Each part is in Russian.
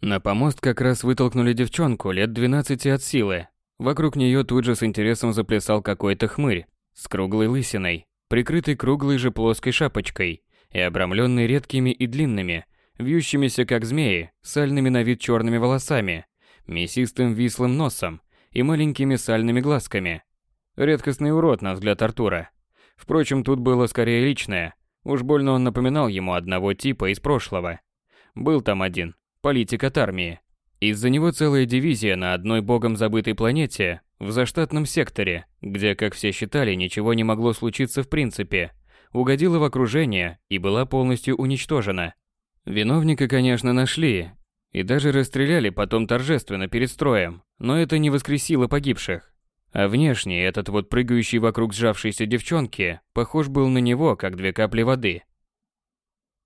На помост как раз вытолкнули девчонку лет 12 от силы. Вокруг нее тут же с интересом заплясал какой-то хмырь с круглой лысиной, прикрытый круглой же плоской шапочкой и обрамленный редкими и длинными, вьющимися как змеи, сальными на вид черными волосами, мясистым вислым носом и маленькими сальными глазками. Редкостный урод, на взгляд Артура. Впрочем, тут было скорее личное. Уж больно он напоминал ему одного типа из прошлого. Был там один, политик от армии. Из-за него целая дивизия на одной богом забытой планете, в заштатном секторе, где, как все считали, ничего не могло случиться в принципе, угодила в окружение и была полностью уничтожена. Виновника, конечно, нашли, и даже расстреляли потом торжественно перед строем, но это не воскресило погибших. А внешне этот вот прыгающий вокруг сжавшейся девчонки похож был на него, как две капли воды.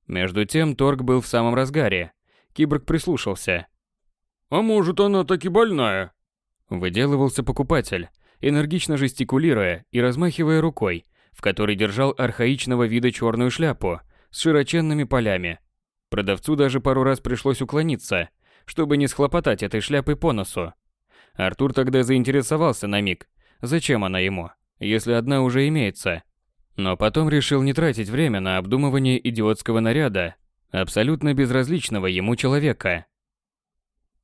Между тем торг был в самом разгаре. Киборг прислушался. «А может, она таки больная?» Выделывался покупатель, энергично жестикулируя и размахивая рукой, в которой держал архаичного вида черную шляпу с широченными полями. Продавцу даже пару раз пришлось уклониться, чтобы не схлопотать этой шляпой по носу. Артур тогда заинтересовался на миг, зачем она ему, если одна уже имеется. Но потом решил не тратить время на обдумывание идиотского наряда абсолютно безразличного ему человека.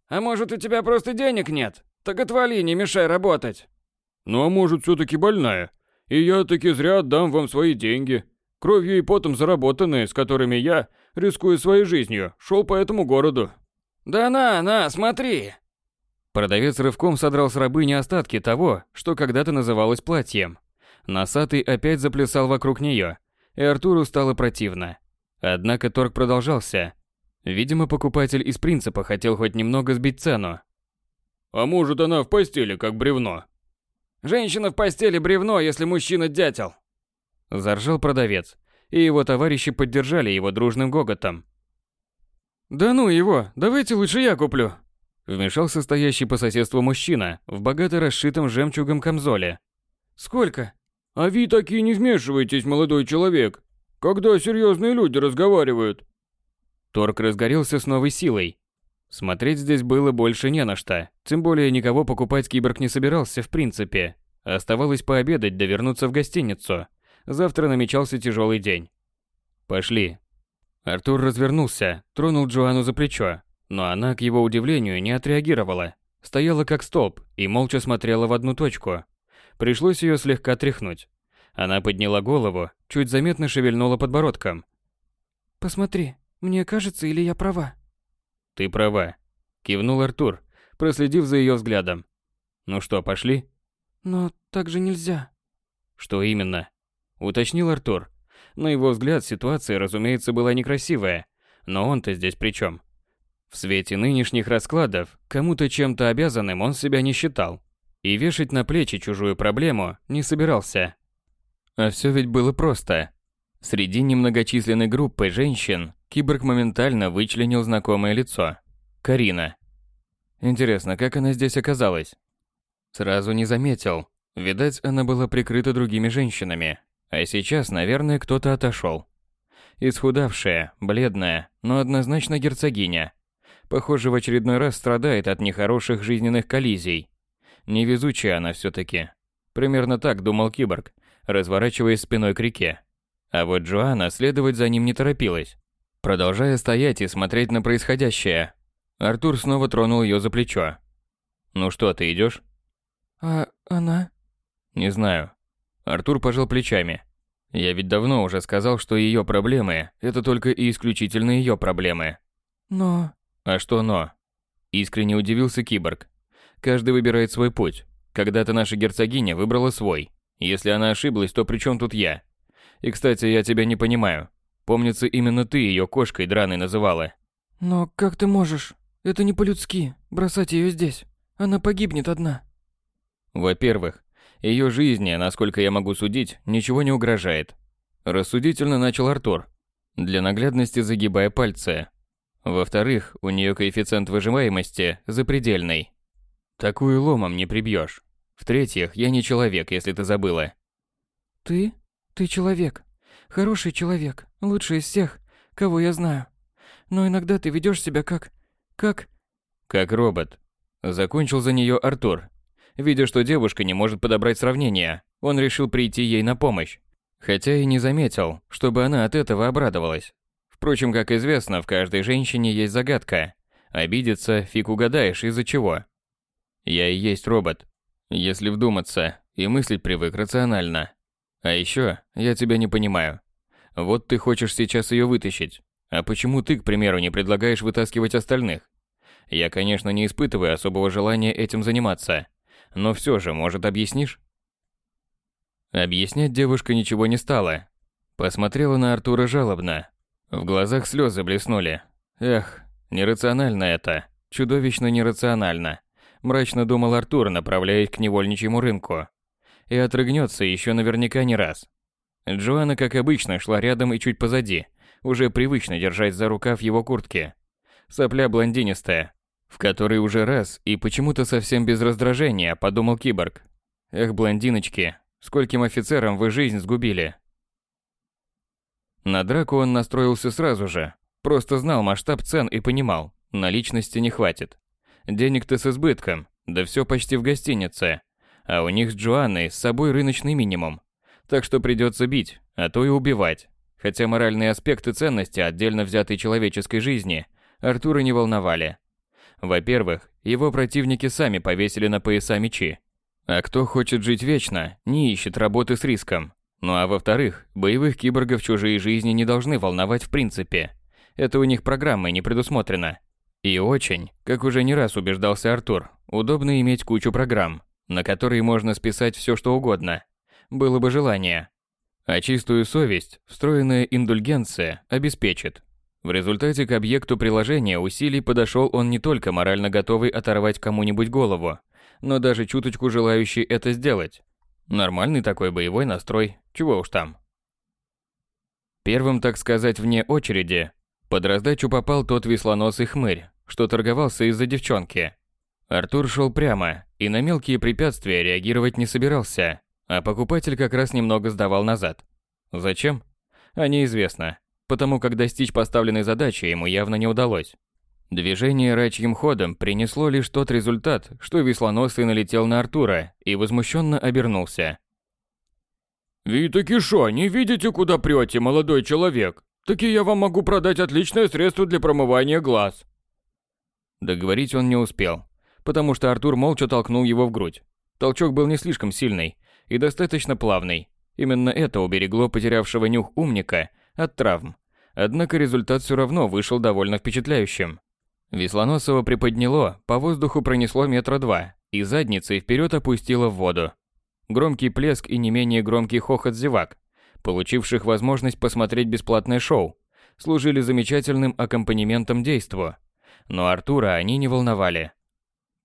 «А может, у тебя просто денег нет? Так отвали, не мешай работать!» «Ну а может, все-таки больная? И я таки зря отдам вам свои деньги, кровью и потом заработанные, с которыми я, рискуя своей жизнью, шел по этому городу». «Да на, на, смотри!» Продавец рывком содрал с рабыни остатки того, что когда-то называлось платьем. Носатый опять заплясал вокруг нее, и Артуру стало противно. Однако торг продолжался. Видимо, покупатель из принципа хотел хоть немного сбить цену. «А может, она в постели, как бревно?» «Женщина в постели бревно, если мужчина дятел!» Заржал продавец, и его товарищи поддержали его дружным гоготом. «Да ну его, давайте лучше я куплю!» Вмешался стоящий по соседству мужчина в богато расшитом жемчугом камзоле. «Сколько?» «А вы такие не вмешивайтесь, молодой человек, когда серьезные люди разговаривают!» Торг разгорелся с новой силой. Смотреть здесь было больше не на что, тем более никого покупать киборг не собирался в принципе. Оставалось пообедать да вернуться в гостиницу. Завтра намечался тяжелый день. «Пошли». Артур развернулся, тронул Джоанну за плечо, но она, к его удивлению, не отреагировала. Стояла как столб и молча смотрела в одну точку. Пришлось ее слегка тряхнуть. Она подняла голову, чуть заметно шевельнула подбородком. «Посмотри, мне кажется, или я права?» «Ты права», – кивнул Артур, проследив за ее взглядом. «Ну что, пошли?» «Но так же нельзя». «Что именно?» – уточнил Артур. На его взгляд ситуация, разумеется, была некрасивая, но он-то здесь при чем? В свете нынешних раскладов, кому-то чем-то обязанным он себя не считал. И вешать на плечи чужую проблему не собирался. А все ведь было просто. Среди немногочисленной группы женщин киборг моментально вычленил знакомое лицо. Карина. Интересно, как она здесь оказалась? Сразу не заметил. Видать, она была прикрыта другими женщинами. А сейчас, наверное, кто-то отошел. Исхудавшая, бледная, но однозначно герцогиня. Похоже, в очередной раз страдает от нехороших жизненных коллизий. Невезучая она все-таки. Примерно так думал киборг, разворачиваясь спиной к реке. А вот Джоанна следовать за ним не торопилась. Продолжая стоять и смотреть на происходящее, Артур снова тронул ее за плечо. «Ну что, ты идешь? «А она?» «Не знаю». Артур пожал плечами. «Я ведь давно уже сказал, что ее проблемы – это только и исключительно ее проблемы». «Но...» А что но? Искренне удивился киборг. Каждый выбирает свой путь. Когда-то наша герцогиня выбрала свой. Если она ошиблась, то при чем тут я? И, кстати, я тебя не понимаю. Помнится, именно ты ее кошкой драной называла. Но как ты можешь? Это не по-людски. Бросать ее здесь. Она погибнет одна. Во-первых, ее жизни, насколько я могу судить, ничего не угрожает. Рассудительно начал Артур, для наглядности загибая пальцы. Во-вторых, у нее коэффициент выживаемости запредельный. Такую ломом не прибьешь. В-третьих, я не человек, если ты забыла. Ты? Ты человек. Хороший человек. Лучший из всех, кого я знаю. Но иногда ты ведешь себя как... как Как робот. Закончил за нее Артур. Видя, что девушка не может подобрать сравнение, он решил прийти ей на помощь. Хотя и не заметил, чтобы она от этого обрадовалась. Впрочем, как известно, в каждой женщине есть загадка. Обидеться фиг угадаешь из-за чего. Я и есть робот. Если вдуматься и мыслить привык рационально. А еще я тебя не понимаю. Вот ты хочешь сейчас ее вытащить. А почему ты, к примеру, не предлагаешь вытаскивать остальных? Я, конечно, не испытываю особого желания этим заниматься. Но все же, может, объяснишь? Объяснять девушка ничего не стала. Посмотрела на Артура жалобно. В глазах слезы блеснули. Эх, нерационально это. Чудовищно нерационально. Мрачно думал Артур, направляясь к невольничьему рынку. И отрыгнется еще наверняка не раз. Джоанна, как обычно, шла рядом и чуть позади, уже привычно держась за рукав его куртки. Сопля блондинистая, в которой уже раз и почему-то совсем без раздражения подумал киборг. Эх, блондиночки, скольким офицерам вы жизнь сгубили. На драку он настроился сразу же, просто знал масштаб цен и понимал, наличности не хватит. Денег-то с избытком, да все почти в гостинице. А у них с Джоанной с собой рыночный минимум. Так что придется бить, а то и убивать. Хотя моральные аспекты ценности отдельно взятой человеческой жизни Артура не волновали. Во-первых, его противники сами повесили на пояса мечи. А кто хочет жить вечно, не ищет работы с риском. Ну а во-вторых, боевых киборгов чужие жизни не должны волновать в принципе. Это у них программой не предусмотрено. И очень, как уже не раз убеждался Артур, удобно иметь кучу программ, на которые можно списать все что угодно. Было бы желание. А чистую совесть, встроенная индульгенция, обеспечит. В результате к объекту приложения усилий подошел он не только морально готовый оторвать кому-нибудь голову, но даже чуточку желающий это сделать. Нормальный такой боевой настрой, чего уж там. Первым, так сказать, вне очереди, под раздачу попал тот веслоносый хмырь, что торговался из-за девчонки. Артур шел прямо и на мелкие препятствия реагировать не собирался, а покупатель как раз немного сдавал назад. Зачем? А неизвестно, потому как достичь поставленной задачи ему явно не удалось. Движение рачьим ходом принесло лишь тот результат, что веслоносый налетел на Артура и возмущенно обернулся. «Ви таки шо, не видите, куда прете, молодой человек? Таки я вам могу продать отличное средство для промывания глаз. Договорить он не успел, потому что Артур молча толкнул его в грудь. Толчок был не слишком сильный и достаточно плавный. Именно это уберегло потерявшего нюх умника от травм. Однако результат все равно вышел довольно впечатляющим. Веслоносова приподняло, по воздуху пронесло метра два и задницей вперед опустило в воду. Громкий плеск и не менее громкий хохот зевак получивших возможность посмотреть бесплатное шоу, служили замечательным аккомпанементом действу. Но Артура они не волновали.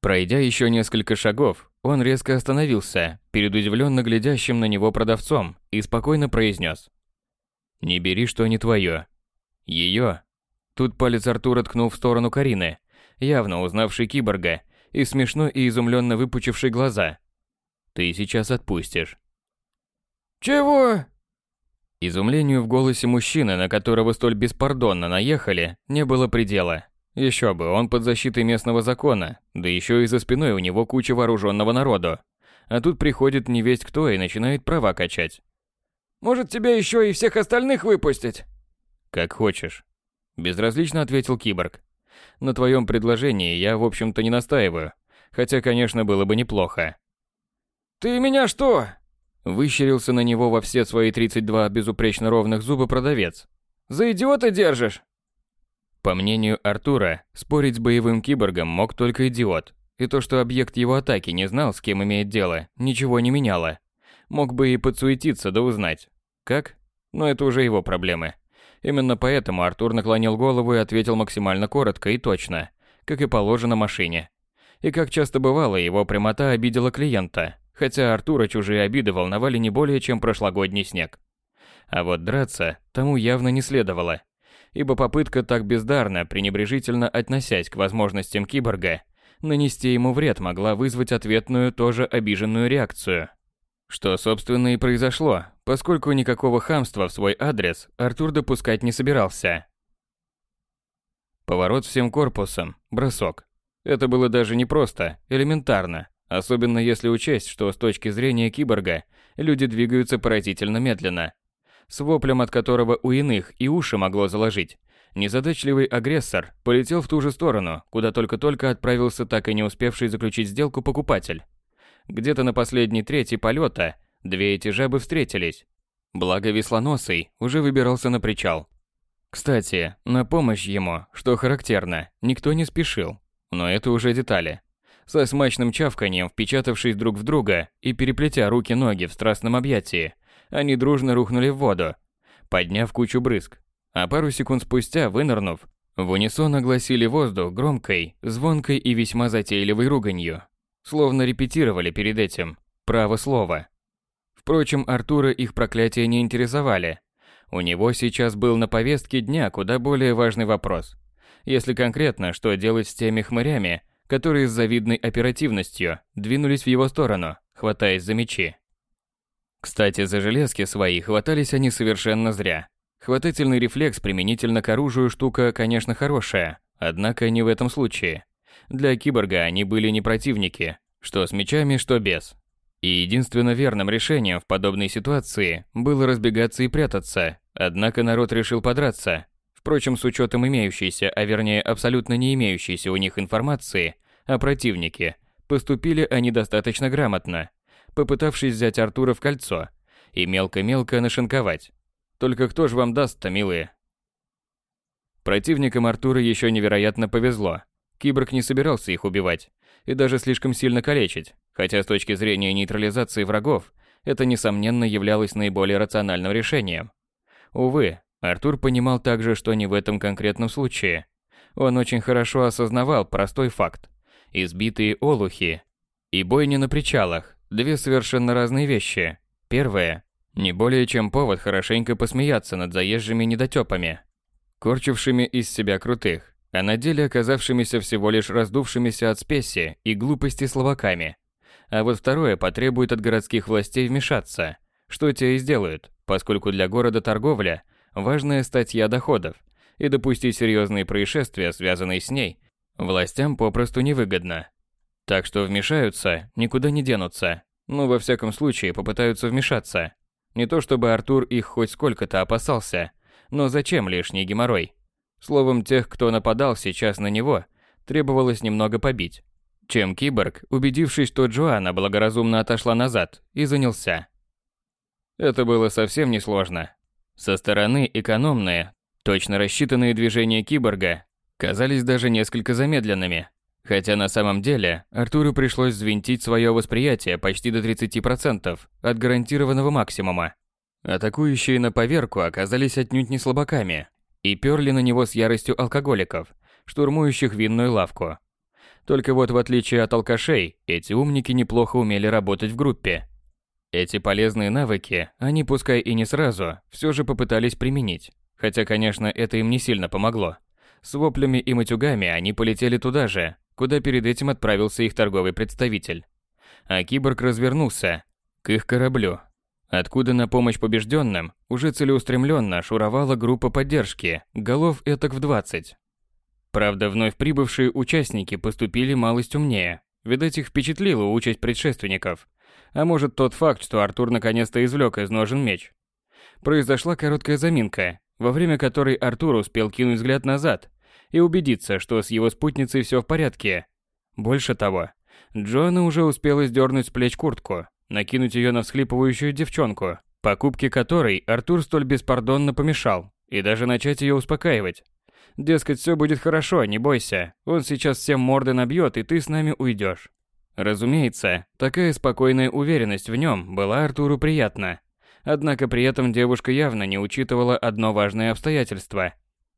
Пройдя еще несколько шагов, он резко остановился перед удивленно глядящим на него продавцом и спокойно произнес. «Не бери, что не твое. Ее?» Тут палец Артура ткнул в сторону Карины, явно узнавшей киборга, и смешно и изумленно выпучивший глаза. «Ты сейчас отпустишь». «Чего?» Изумлению в голосе мужчины, на которого столь беспардонно наехали, не было предела. Еще бы, он под защитой местного закона, да еще и за спиной у него куча вооруженного народу. А тут приходит невесть кто и начинает права качать. «Может, тебя еще и всех остальных выпустить?» «Как хочешь», – безразлично ответил киборг. «На твоем предложении я, в общем-то, не настаиваю. Хотя, конечно, было бы неплохо». «Ты меня что, Выщерился на него во все свои 32 безупречно ровных зуба продавец. «За идиота держишь?» По мнению Артура, спорить с боевым киборгом мог только идиот. И то, что объект его атаки не знал, с кем имеет дело, ничего не меняло. Мог бы и подсуетиться да узнать. Как? Но это уже его проблемы. Именно поэтому Артур наклонил голову и ответил максимально коротко и точно, как и положено машине. И как часто бывало, его прямота обидела клиента, хотя Артура чужие обиды волновали не более, чем прошлогодний снег. А вот драться тому явно не следовало, ибо попытка так бездарно, пренебрежительно относясь к возможностям киборга, нанести ему вред могла вызвать ответную, тоже обиженную реакцию. Что, собственно, и произошло, поскольку никакого хамства в свой адрес Артур допускать не собирался. Поворот всем корпусом, бросок. Это было даже не просто, элементарно, особенно если учесть, что с точки зрения киборга люди двигаются поразительно медленно. С воплем, от которого у иных и уши могло заложить, незадачливый агрессор полетел в ту же сторону, куда только-только отправился так и не успевший заключить сделку покупатель. Где-то на последней трети полета две эти жабы встретились. Благо веслоносый уже выбирался на причал. Кстати, на помощь ему, что характерно, никто не спешил. Но это уже детали. Со смачным чавканием, впечатавшись друг в друга и переплетя руки-ноги в страстном объятии, они дружно рухнули в воду, подняв кучу брызг. А пару секунд спустя, вынырнув, в унисон огласили воздух громкой, звонкой и весьма затейливой руганью. Словно репетировали перед этим. Право слово. Впрочем, Артура их проклятия не интересовали. У него сейчас был на повестке дня куда более важный вопрос. Если конкретно, что делать с теми хмырями, которые с завидной оперативностью двинулись в его сторону, хватаясь за мечи. Кстати, за железки свои хватались они совершенно зря. Хватательный рефлекс применительно к оружию штука, конечно, хорошая, однако не в этом случае. Для киборга они были не противники, что с мечами, что без. И единственно верным решением в подобной ситуации было разбегаться и прятаться, однако народ решил подраться. Впрочем, с учетом имеющейся, а вернее абсолютно не имеющейся у них информации о противнике, поступили они достаточно грамотно, попытавшись взять Артура в кольцо и мелко-мелко нашинковать. Только кто же вам даст-то, милые? Противникам Артура еще невероятно повезло. Киборг не собирался их убивать и даже слишком сильно калечить, хотя с точки зрения нейтрализации врагов это, несомненно, являлось наиболее рациональным решением. Увы, Артур понимал также, что не в этом конкретном случае. Он очень хорошо осознавал простой факт. Избитые олухи и бойни на причалах – две совершенно разные вещи. Первое – не более чем повод хорошенько посмеяться над заезжими недотёпами, корчившими из себя крутых а на деле оказавшимися всего лишь раздувшимися от спеси и глупости словаками. А вот второе потребует от городских властей вмешаться, что те и сделают, поскольку для города торговля – важная статья доходов, и допустить серьезные происшествия, связанные с ней, властям попросту невыгодно. Так что вмешаются, никуда не денутся. Ну, во всяком случае, попытаются вмешаться. Не то чтобы Артур их хоть сколько-то опасался, но зачем лишний геморрой? Словом, тех, кто нападал сейчас на него, требовалось немного побить. Чем киборг, убедившись, что Джоанна благоразумно отошла назад, и занялся. Это было совсем несложно. Со стороны экономные, точно рассчитанные движения киборга казались даже несколько замедленными. Хотя на самом деле Артуру пришлось взвинтить свое восприятие почти до 30% от гарантированного максимума. Атакующие на поверку оказались отнюдь не слабаками, и перли на него с яростью алкоголиков, штурмующих винную лавку. Только вот в отличие от алкашей, эти умники неплохо умели работать в группе. Эти полезные навыки, они пускай и не сразу, все же попытались применить. Хотя, конечно, это им не сильно помогло. С воплями и матюгами они полетели туда же, куда перед этим отправился их торговый представитель. А киборг развернулся к их кораблю, откуда на помощь побежденным уже целеустремленно шуровала группа поддержки, голов этак в 20. Правда, вновь прибывшие участники поступили малость умнее. Видать, их впечатлила участь предшественников. А может тот факт, что Артур наконец-то извлек из ножен меч. Произошла короткая заминка, во время которой Артур успел кинуть взгляд назад и убедиться, что с его спутницей все в порядке. Больше того, Джоанна уже успела сдернуть с плеч куртку, накинуть ее на всхлипывающую девчонку, покупке которой Артур столь беспардонно помешал, и даже начать ее успокаивать. Дескать, все будет хорошо, не бойся, он сейчас всем морды набьет, и ты с нами уйдешь. Разумеется, такая спокойная уверенность в нем была Артуру приятна. Однако при этом девушка явно не учитывала одно важное обстоятельство.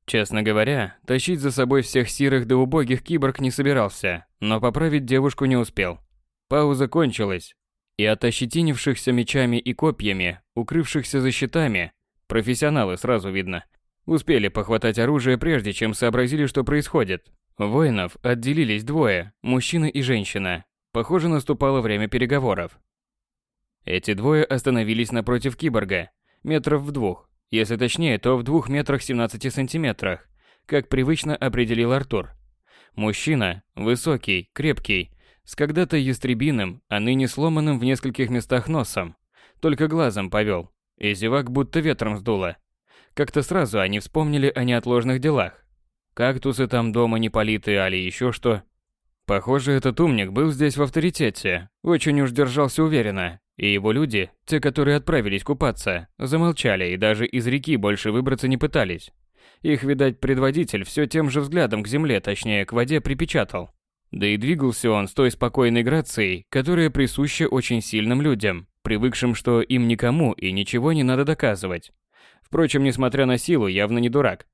Честно говоря, тащить за собой всех сирых да убогих киборг не собирался, но поправить девушку не успел. Пауза кончилась, и от ощетинившихся мечами и копьями, укрывшихся за щитами, профессионалы сразу видно, успели похватать оружие прежде, чем сообразили, что происходит. Воинов отделились двое, мужчина и женщина. Похоже, наступало время переговоров. Эти двое остановились напротив киборга, метров в двух, если точнее, то в двух метрах 17 сантиметрах, как привычно определил Артур. Мужчина, высокий, крепкий, с когда-то ястребиным, а ныне сломанным в нескольких местах носом. Только глазом повел, и зевак будто ветром сдуло. Как-то сразу они вспомнили о неотложных делах. Кактусы там дома не политые, али еще что. Похоже, этот умник был здесь в авторитете, очень уж держался уверенно, и его люди, те, которые отправились купаться, замолчали и даже из реки больше выбраться не пытались. Их, видать, предводитель все тем же взглядом к земле, точнее, к воде припечатал. Да и двигался он с той спокойной грацией, которая присуща очень сильным людям, привыкшим, что им никому и ничего не надо доказывать. Впрочем, несмотря на силу, явно не дурак.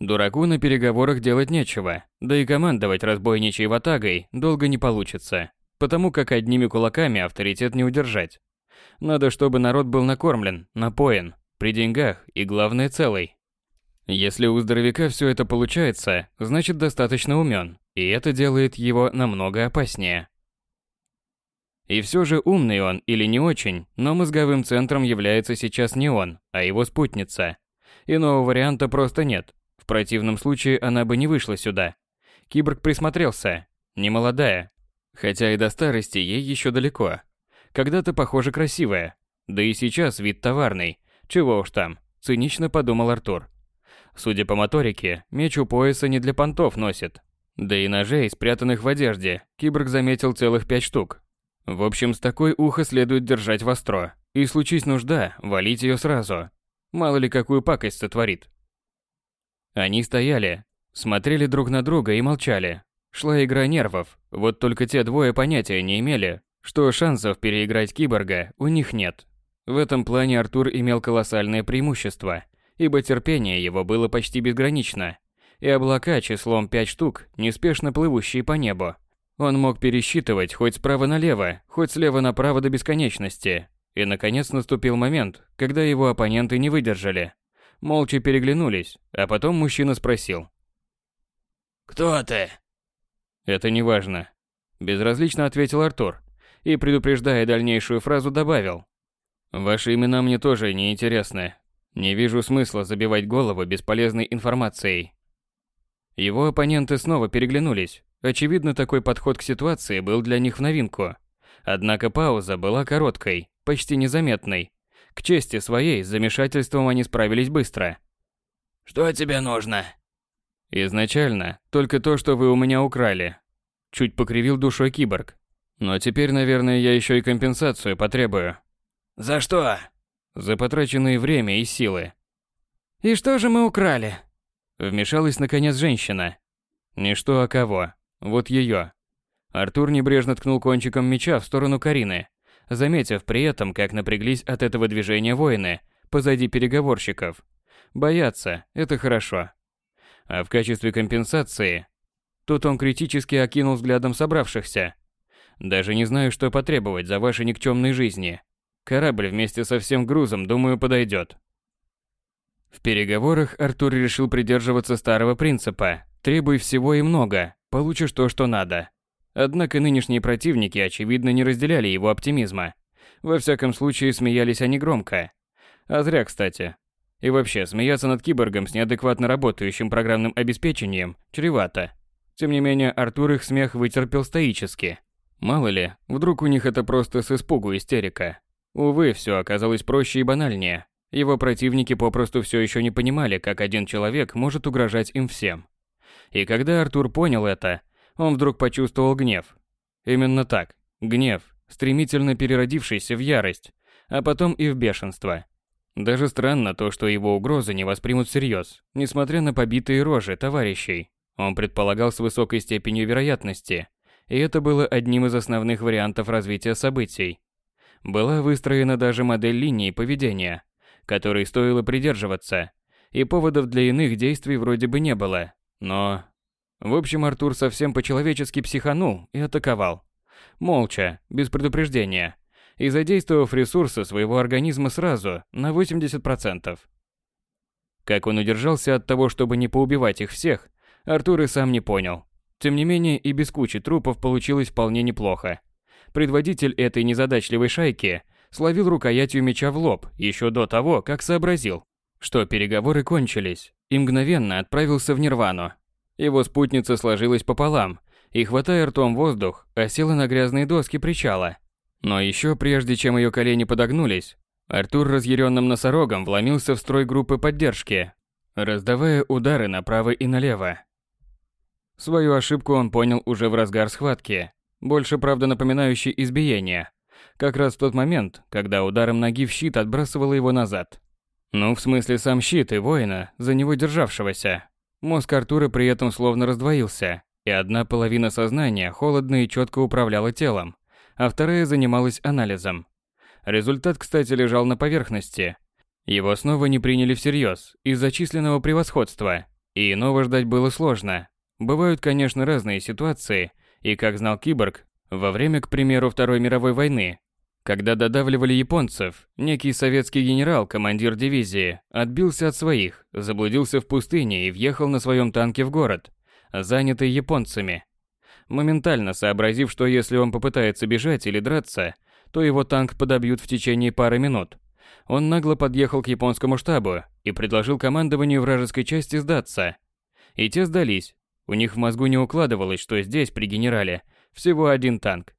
Дураку на переговорах делать нечего, да и командовать разбойничьей ватагой долго не получится, потому как одними кулаками авторитет не удержать. Надо, чтобы народ был накормлен, напоен, при деньгах и, главное, целый. Если у здоровяка все это получается, значит достаточно умен, и это делает его намного опаснее. И все же умный он или не очень, но мозговым центром является сейчас не он, а его спутница. Иного варианта просто нет. В противном случае она бы не вышла сюда. Киборг присмотрелся. Не молодая. Хотя и до старости ей еще далеко. Когда-то, похоже, красивая. Да и сейчас вид товарный. Чего уж там, цинично подумал Артур. Судя по моторике, меч у пояса не для понтов носит. Да и ножей, спрятанных в одежде, киборг заметил целых пять штук. В общем, с такой ухо следует держать востро. И случись нужда, валить ее сразу. Мало ли какую пакость сотворит. Они стояли, смотрели друг на друга и молчали. Шла игра нервов, вот только те двое понятия не имели, что шансов переиграть киборга у них нет. В этом плане Артур имел колоссальное преимущество, ибо терпение его было почти безгранично, и облака числом пять штук, неспешно плывущие по небу, он мог пересчитывать хоть справа налево, хоть слева направо до бесконечности. И наконец наступил момент, когда его оппоненты не выдержали. Молча переглянулись, а потом мужчина спросил. «Кто ты?» «Это не важно», – безразлично ответил Артур и, предупреждая дальнейшую фразу, добавил. «Ваши имена мне тоже не интересны. Не вижу смысла забивать голову бесполезной информацией». Его оппоненты снова переглянулись, Очевидно, такой подход к ситуации был для них в новинку. Однако пауза была короткой, почти незаметной. К чести своей, с замешательством они справились быстро. «Что тебе нужно?» «Изначально, только то, что вы у меня украли». Чуть покривил душой киборг. «Но теперь, наверное, я еще и компенсацию потребую». «За что?» «За потраченное время и силы». «И что же мы украли?» Вмешалась наконец женщина. Не что, а кого. Вот ее. Артур небрежно ткнул кончиком меча в сторону Карины, заметив при этом, как напряглись от этого движения воины позади переговорщиков. Бояться – это хорошо. А в качестве компенсации... Тут он критически окинул взглядом собравшихся. Даже не знаю, что потребовать за ваши никчемные жизни. Корабль вместе со всем грузом, думаю, подойдет. В переговорах Артур решил придерживаться старого принципа «требуй всего и много, получишь то, что надо. Однако нынешние противники, очевидно, не разделяли его оптимизма. Во всяком случае, смеялись они громко. А зря, кстати. И вообще, смеяться над киборгом с неадекватно работающим программным обеспечением чревато. Тем не менее, Артур их смех вытерпел стоически. Мало ли, вдруг у них это просто с испугу истерика. Увы, все оказалось проще и банальнее. Его противники попросту все еще не понимали, как один человек может угрожать им всем. И когда Артур понял это, он вдруг почувствовал гнев. Именно так, гнев, стремительно переродившийся в ярость, а потом и в бешенство. Даже странно то, что его угрозы не воспримут всерьез, несмотря на побитые рожи товарищей. Он предполагал с высокой степенью вероятности, и это было одним из основных вариантов развития событий. Была выстроена даже модель линии поведения, которой стоило придерживаться, и поводов для иных действий вроде бы не было. Но... В общем, Артур совсем по-человечески психанул и атаковал. Молча, без предупреждения. И задействовав ресурсы своего организма сразу, на 80%. Как он удержался от того, чтобы не поубивать их всех, Артур и сам не понял. Тем не менее, и без кучи трупов получилось вполне неплохо. Предводитель этой незадачливой шайки словил рукоятью меча в лоб еще до того, как сообразил, что переговоры кончились, и мгновенно отправился в Нирвану. Его спутница сложилась пополам и, хватая ртом воздух, осела на грязные доски причала. Но еще прежде, чем ее колени подогнулись, Артур разъяренным носорогом вломился в строй группы поддержки, раздавая удары направо и налево. Свою ошибку он понял уже в разгар схватки, больше, правда, напоминающей избиение. Как раз в тот момент, когда ударом ноги в щит отбрасывало его назад. Ну, в смысле, сам щит и воина, за него державшегося. Мозг Артура при этом словно раздвоился, и одна половина сознания холодно и четко управляла телом, а вторая занималась анализом. Результат, кстати, лежал на поверхности. Его снова не приняли всерьез из-за численного превосходства, и иного ждать было сложно. Бывают, конечно, разные ситуации, и, как знал Киборг, во время, к примеру, Второй мировой войны, когда додавливали японцев, некий советский генерал, командир дивизии, отбился от своих, заблудился в пустыне и въехал на своем танке в город, занятый японцами. Моментально сообразив, что если он попытается бежать или драться, то его танк подобьют в течение пары минут. Он нагло подъехал к японскому штабу и предложил командованию вражеской части сдаться. И те сдались, у них в мозгу не укладывалось, что здесь, при генерале, всего один танк.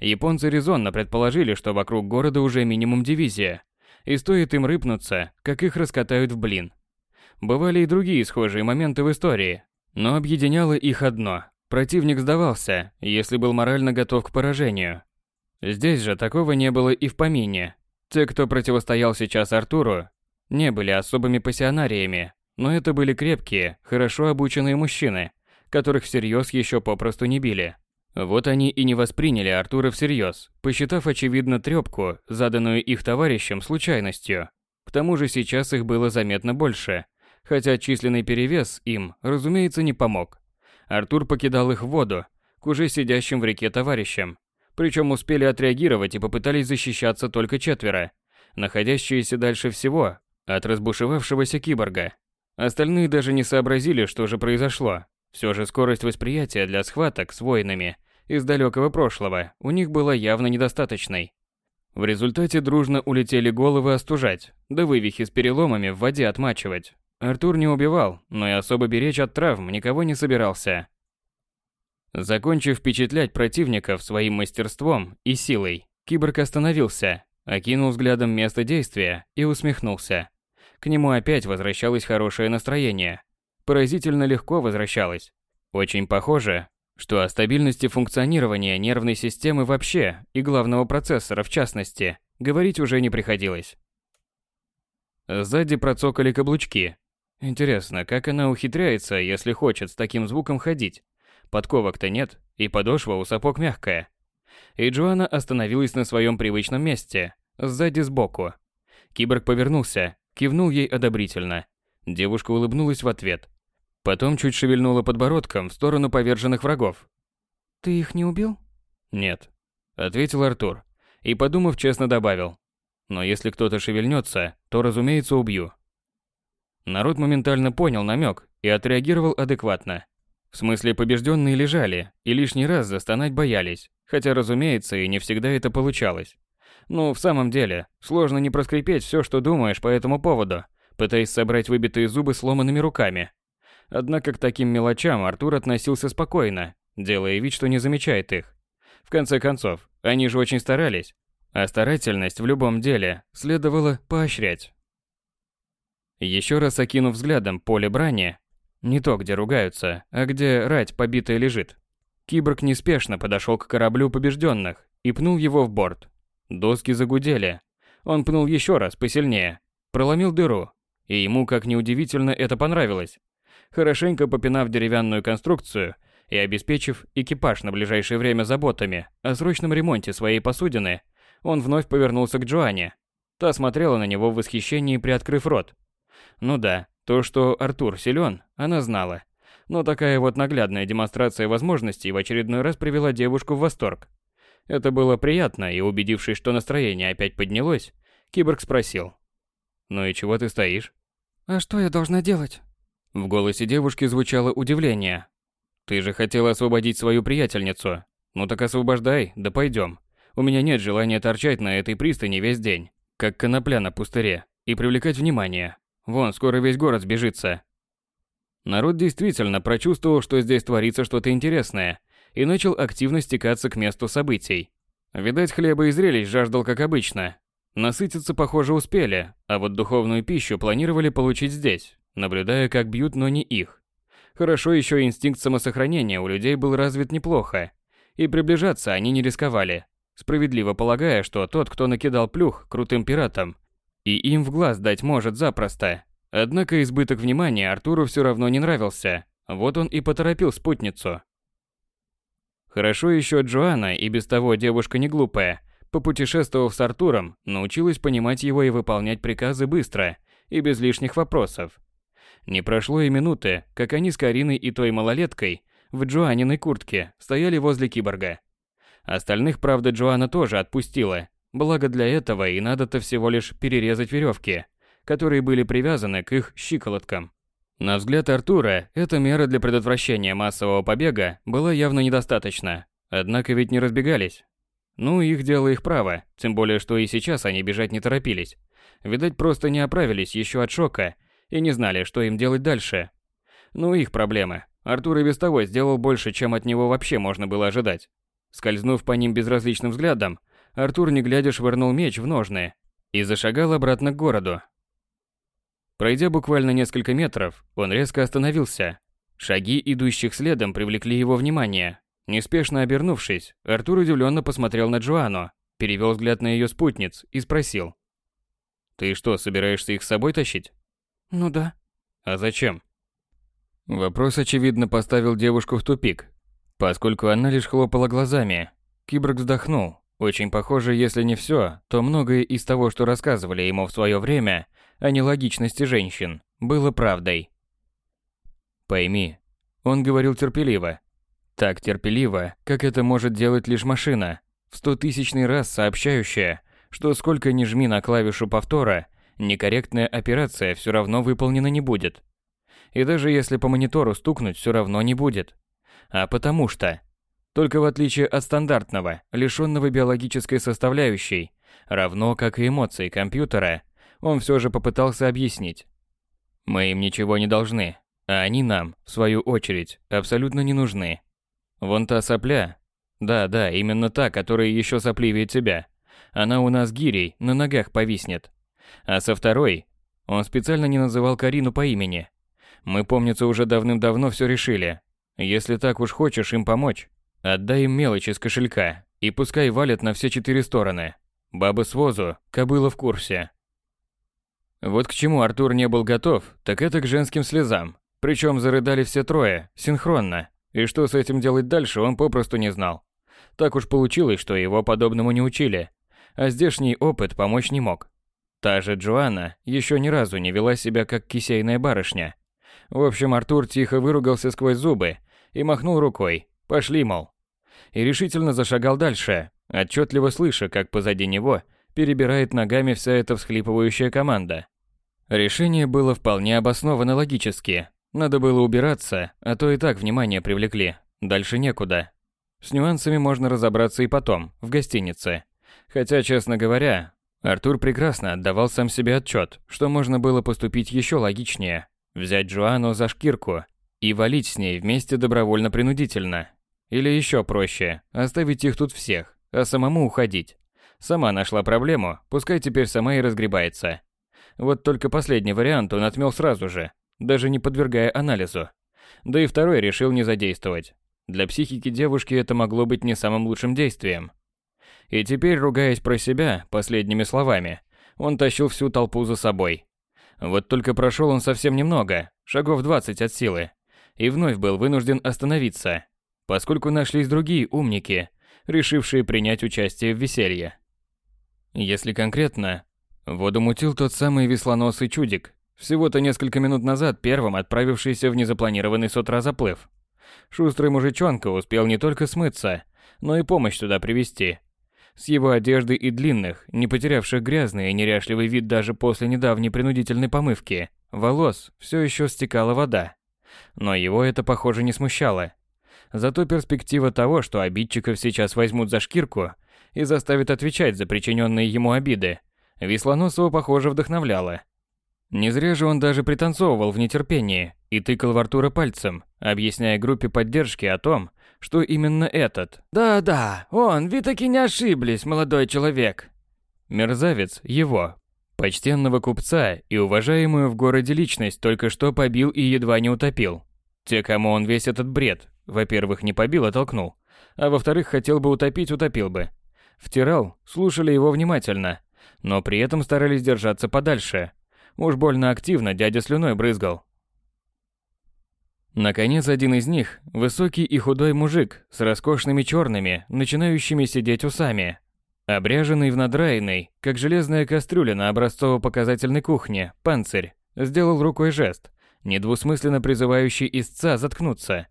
Японцы резонно предположили, что вокруг города уже минимум дивизия, и стоит им рыпнуться, как их раскатают в блин. Бывали и другие схожие моменты в истории, но объединяло их одно – противник сдавался, если был морально готов к поражению. Здесь же такого не было и в помине. Те, кто противостоял сейчас Артуру, не были особыми пассионариями, но это были крепкие, хорошо обученные мужчины – которых всерьез еще попросту не били. Вот они и не восприняли Артура всерьез, посчитав очевидно трепку, заданную их товарищам случайностью. К тому же сейчас их было заметно больше, хотя численный перевес им, разумеется, не помог. Артур покидал их в воду, к уже сидящим в реке товарищам. Причем успели отреагировать и попытались защищаться только четверо, находящиеся дальше всего от разбушевавшегося киборга. Остальные даже не сообразили, что же произошло, все же скорость восприятия для схваток с воинами из далекого прошлого у них была явно недостаточной. В результате дружно улетели головы остужать, да вывихи с переломами в воде отмачивать. Артур не убивал, но и особо беречь от травм никого не собирался. Закончив впечатлять противников своим мастерством и силой, киборг остановился, окинул взглядом место действия и усмехнулся. К нему опять возвращалось хорошее настроение поразительно легко возвращалась. Очень похоже, что о стабильности функционирования нервной системы вообще и главного процессора в частности говорить уже не приходилось. Сзади процокали каблучки. Интересно, как она ухитряется, если хочет с таким звуком ходить? Подковок-то нет, и подошва у сапог мягкая. И Джоанна остановилась на своем привычном месте, сзади сбоку. Киборг повернулся, кивнул ей одобрительно. Девушка улыбнулась в ответ. Потом чуть шевельнула подбородком в сторону поверженных врагов. «Ты их не убил?» «Нет», — ответил Артур. И, подумав, честно добавил. «Но если кто-то шевельнется, то, разумеется, убью». Народ моментально понял намек и отреагировал адекватно. В смысле, побежденные лежали и лишний раз застонать боялись, хотя, разумеется, и не всегда это получалось. Ну, в самом деле, сложно не проскрипеть все, что думаешь по этому поводу, пытаясь собрать выбитые зубы сломанными руками. Однако к таким мелочам Артур относился спокойно, делая вид, что не замечает их. В конце концов, они же очень старались, а старательность в любом деле следовало поощрять. Еще раз окинув взглядом поле брани, не то, где ругаются, а где рать побитая лежит, Киборг неспешно подошел к кораблю побежденных и пнул его в борт. Доски загудели. Он пнул еще раз посильнее, проломил дыру, и ему, как неудивительно, это понравилось. Хорошенько попинав деревянную конструкцию и обеспечив экипаж на ближайшее время заботами о срочном ремонте своей посудины, он вновь повернулся к Джоанне. Та смотрела на него в восхищении, приоткрыв рот. Ну да, то, что Артур силен, она знала. Но такая вот наглядная демонстрация возможностей в очередной раз привела девушку в восторг. Это было приятно, и убедившись, что настроение опять поднялось, киборг спросил. «Ну и чего ты стоишь?» «А что я должна делать?» В голосе девушки звучало удивление. «Ты же хотела освободить свою приятельницу. Ну так освобождай, да пойдем. У меня нет желания торчать на этой пристани весь день, как конопля на пустыре, и привлекать внимание. Вон, скоро весь город сбежится». Народ действительно прочувствовал, что здесь творится что-то интересное, и начал активно стекаться к месту событий. Видать, хлеба и зрелищ жаждал как обычно. Насытиться, похоже, успели, а вот духовную пищу планировали получить здесь, наблюдая, как бьют, но не их. Хорошо еще инстинкт самосохранения у людей был развит неплохо, и приближаться они не рисковали, справедливо полагая, что тот, кто накидал плюх крутым пиратам, и им в глаз дать может запросто. Однако избыток внимания Артуру все равно не нравился, вот он и поторопил спутницу. Хорошо еще Джоанна, и без того девушка не глупая, попутешествовав с Артуром, научилась понимать его и выполнять приказы быстро и без лишних вопросов. Не прошло и минуты, как они с Кариной и той малолеткой в Джоанниной куртке стояли возле киборга. Остальных, правда, Джоанна тоже отпустила, благо для этого и надо-то всего лишь перерезать веревки, которые были привязаны к их щиколоткам. На взгляд Артура, эта мера для предотвращения массового побега была явно недостаточна, однако ведь не разбегались. Ну, их дело их право, тем более, что и сейчас они бежать не торопились. Видать, просто не оправились еще от шока и не знали, что им делать дальше. Ну, их проблемы. Артур и без того сделал больше, чем от него вообще можно было ожидать. Скользнув по ним безразличным взглядом, Артур, не глядя, швырнул меч в ножны и зашагал обратно к городу. Пройдя буквально несколько метров, он резко остановился. Шаги идущих следом привлекли его внимание. Неспешно обернувшись, Артур удивленно посмотрел на Джоанну, перевел взгляд на ее спутниц и спросил. «Ты что, собираешься их с собой тащить?» «Ну да». «А зачем?» Вопрос, очевидно, поставил девушку в тупик, поскольку она лишь хлопала глазами. Киборг вздохнул. Очень похоже, если не все, то многое из того, что рассказывали ему в свое время о нелогичности женщин, было правдой. «Пойми», — он говорил терпеливо, так терпеливо, как это может делать лишь машина, в стотысячный раз сообщающая, что сколько ни жми на клавишу повтора, некорректная операция все равно выполнена не будет. И даже если по монитору стукнуть, все равно не будет. А потому что... Только в отличие от стандартного, лишенного биологической составляющей, равно как и эмоций компьютера, он все же попытался объяснить. Мы им ничего не должны, а они нам, в свою очередь, абсолютно не нужны. Вон та сопля. Да-да, именно та, которая еще сопливее тебя. Она у нас гирей на ногах повиснет. А со второй... Он специально не называл Карину по имени. Мы, помнится, уже давным-давно все решили. Если так уж хочешь им помочь, отдай им мелочь из кошелька, и пускай валят на все четыре стороны. Баба с возу, кобыла в курсе. Вот к чему Артур не был готов, так это к женским слезам. Причем зарыдали все трое, синхронно. И что с этим делать дальше, он попросту не знал. Так уж получилось, что его подобному не учили, а здешний опыт помочь не мог. Та же Джоанна еще ни разу не вела себя как кисейная барышня. В общем, Артур тихо выругался сквозь зубы и махнул рукой. «Пошли, мол». И решительно зашагал дальше, отчетливо слыша, как позади него перебирает ногами вся эта всхлипывающая команда. Решение было вполне обосновано логически, надо было убираться, а то и так внимание привлекли. Дальше некуда. С нюансами можно разобраться и потом, в гостинице. Хотя, честно говоря, Артур прекрасно отдавал сам себе отчет, что можно было поступить еще логичнее. Взять Джоанну за шкирку и валить с ней вместе добровольно-принудительно. Или еще проще, оставить их тут всех, а самому уходить. Сама нашла проблему, пускай теперь сама и разгребается. Вот только последний вариант он отмел сразу же, даже не подвергая анализу. Да и второй решил не задействовать. Для психики девушки это могло быть не самым лучшим действием. И теперь, ругаясь про себя последними словами, он тащил всю толпу за собой. Вот только прошел он совсем немного, шагов 20 от силы, и вновь был вынужден остановиться, поскольку нашлись другие умники, решившие принять участие в веселье. Если конкретно, воду мутил тот самый веслоносый чудик, всего-то несколько минут назад первым отправившийся в незапланированный с утра заплыв. Шустрый мужичонка успел не только смыться, но и помощь туда привезти. С его одежды и длинных, не потерявших грязный и неряшливый вид даже после недавней принудительной помывки, волос все еще стекала вода. Но его это, похоже, не смущало. Зато перспектива того, что обидчиков сейчас возьмут за шкирку и заставят отвечать за причиненные ему обиды, Веслоносова, похоже, вдохновляла. Не зря же он даже пританцовывал в нетерпении и тыкал в Артура пальцем, объясняя группе поддержки о том, что именно этот. «Да-да, он, вы таки не ошиблись, молодой человек». Мерзавец его, почтенного купца и уважаемую в городе личность только что побил и едва не утопил. Те, кому он весь этот бред, во-первых, не побил, а толкнул, а во-вторых, хотел бы утопить, утопил бы. Втирал, слушали его внимательно, но при этом старались держаться подальше. Уж больно активно дядя слюной брызгал. Наконец, один из них, высокий и худой мужик с роскошными черными, начинающими сидеть усами, обряженный в надраенный, как железная кастрюля на образцово-показательной кухне, панцирь, сделал рукой жест, недвусмысленно призывающий истца заткнуться.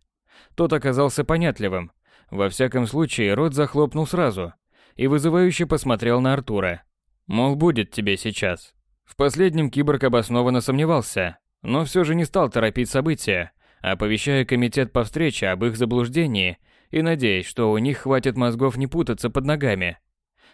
Тот оказался понятливым. Во всяком случае, рот захлопнул сразу и вызывающе посмотрел на Артура. Мол, будет тебе сейчас. В последнем киборг обоснованно сомневался, но все же не стал торопить события, оповещая комитет по встрече об их заблуждении и надеясь, что у них хватит мозгов не путаться под ногами.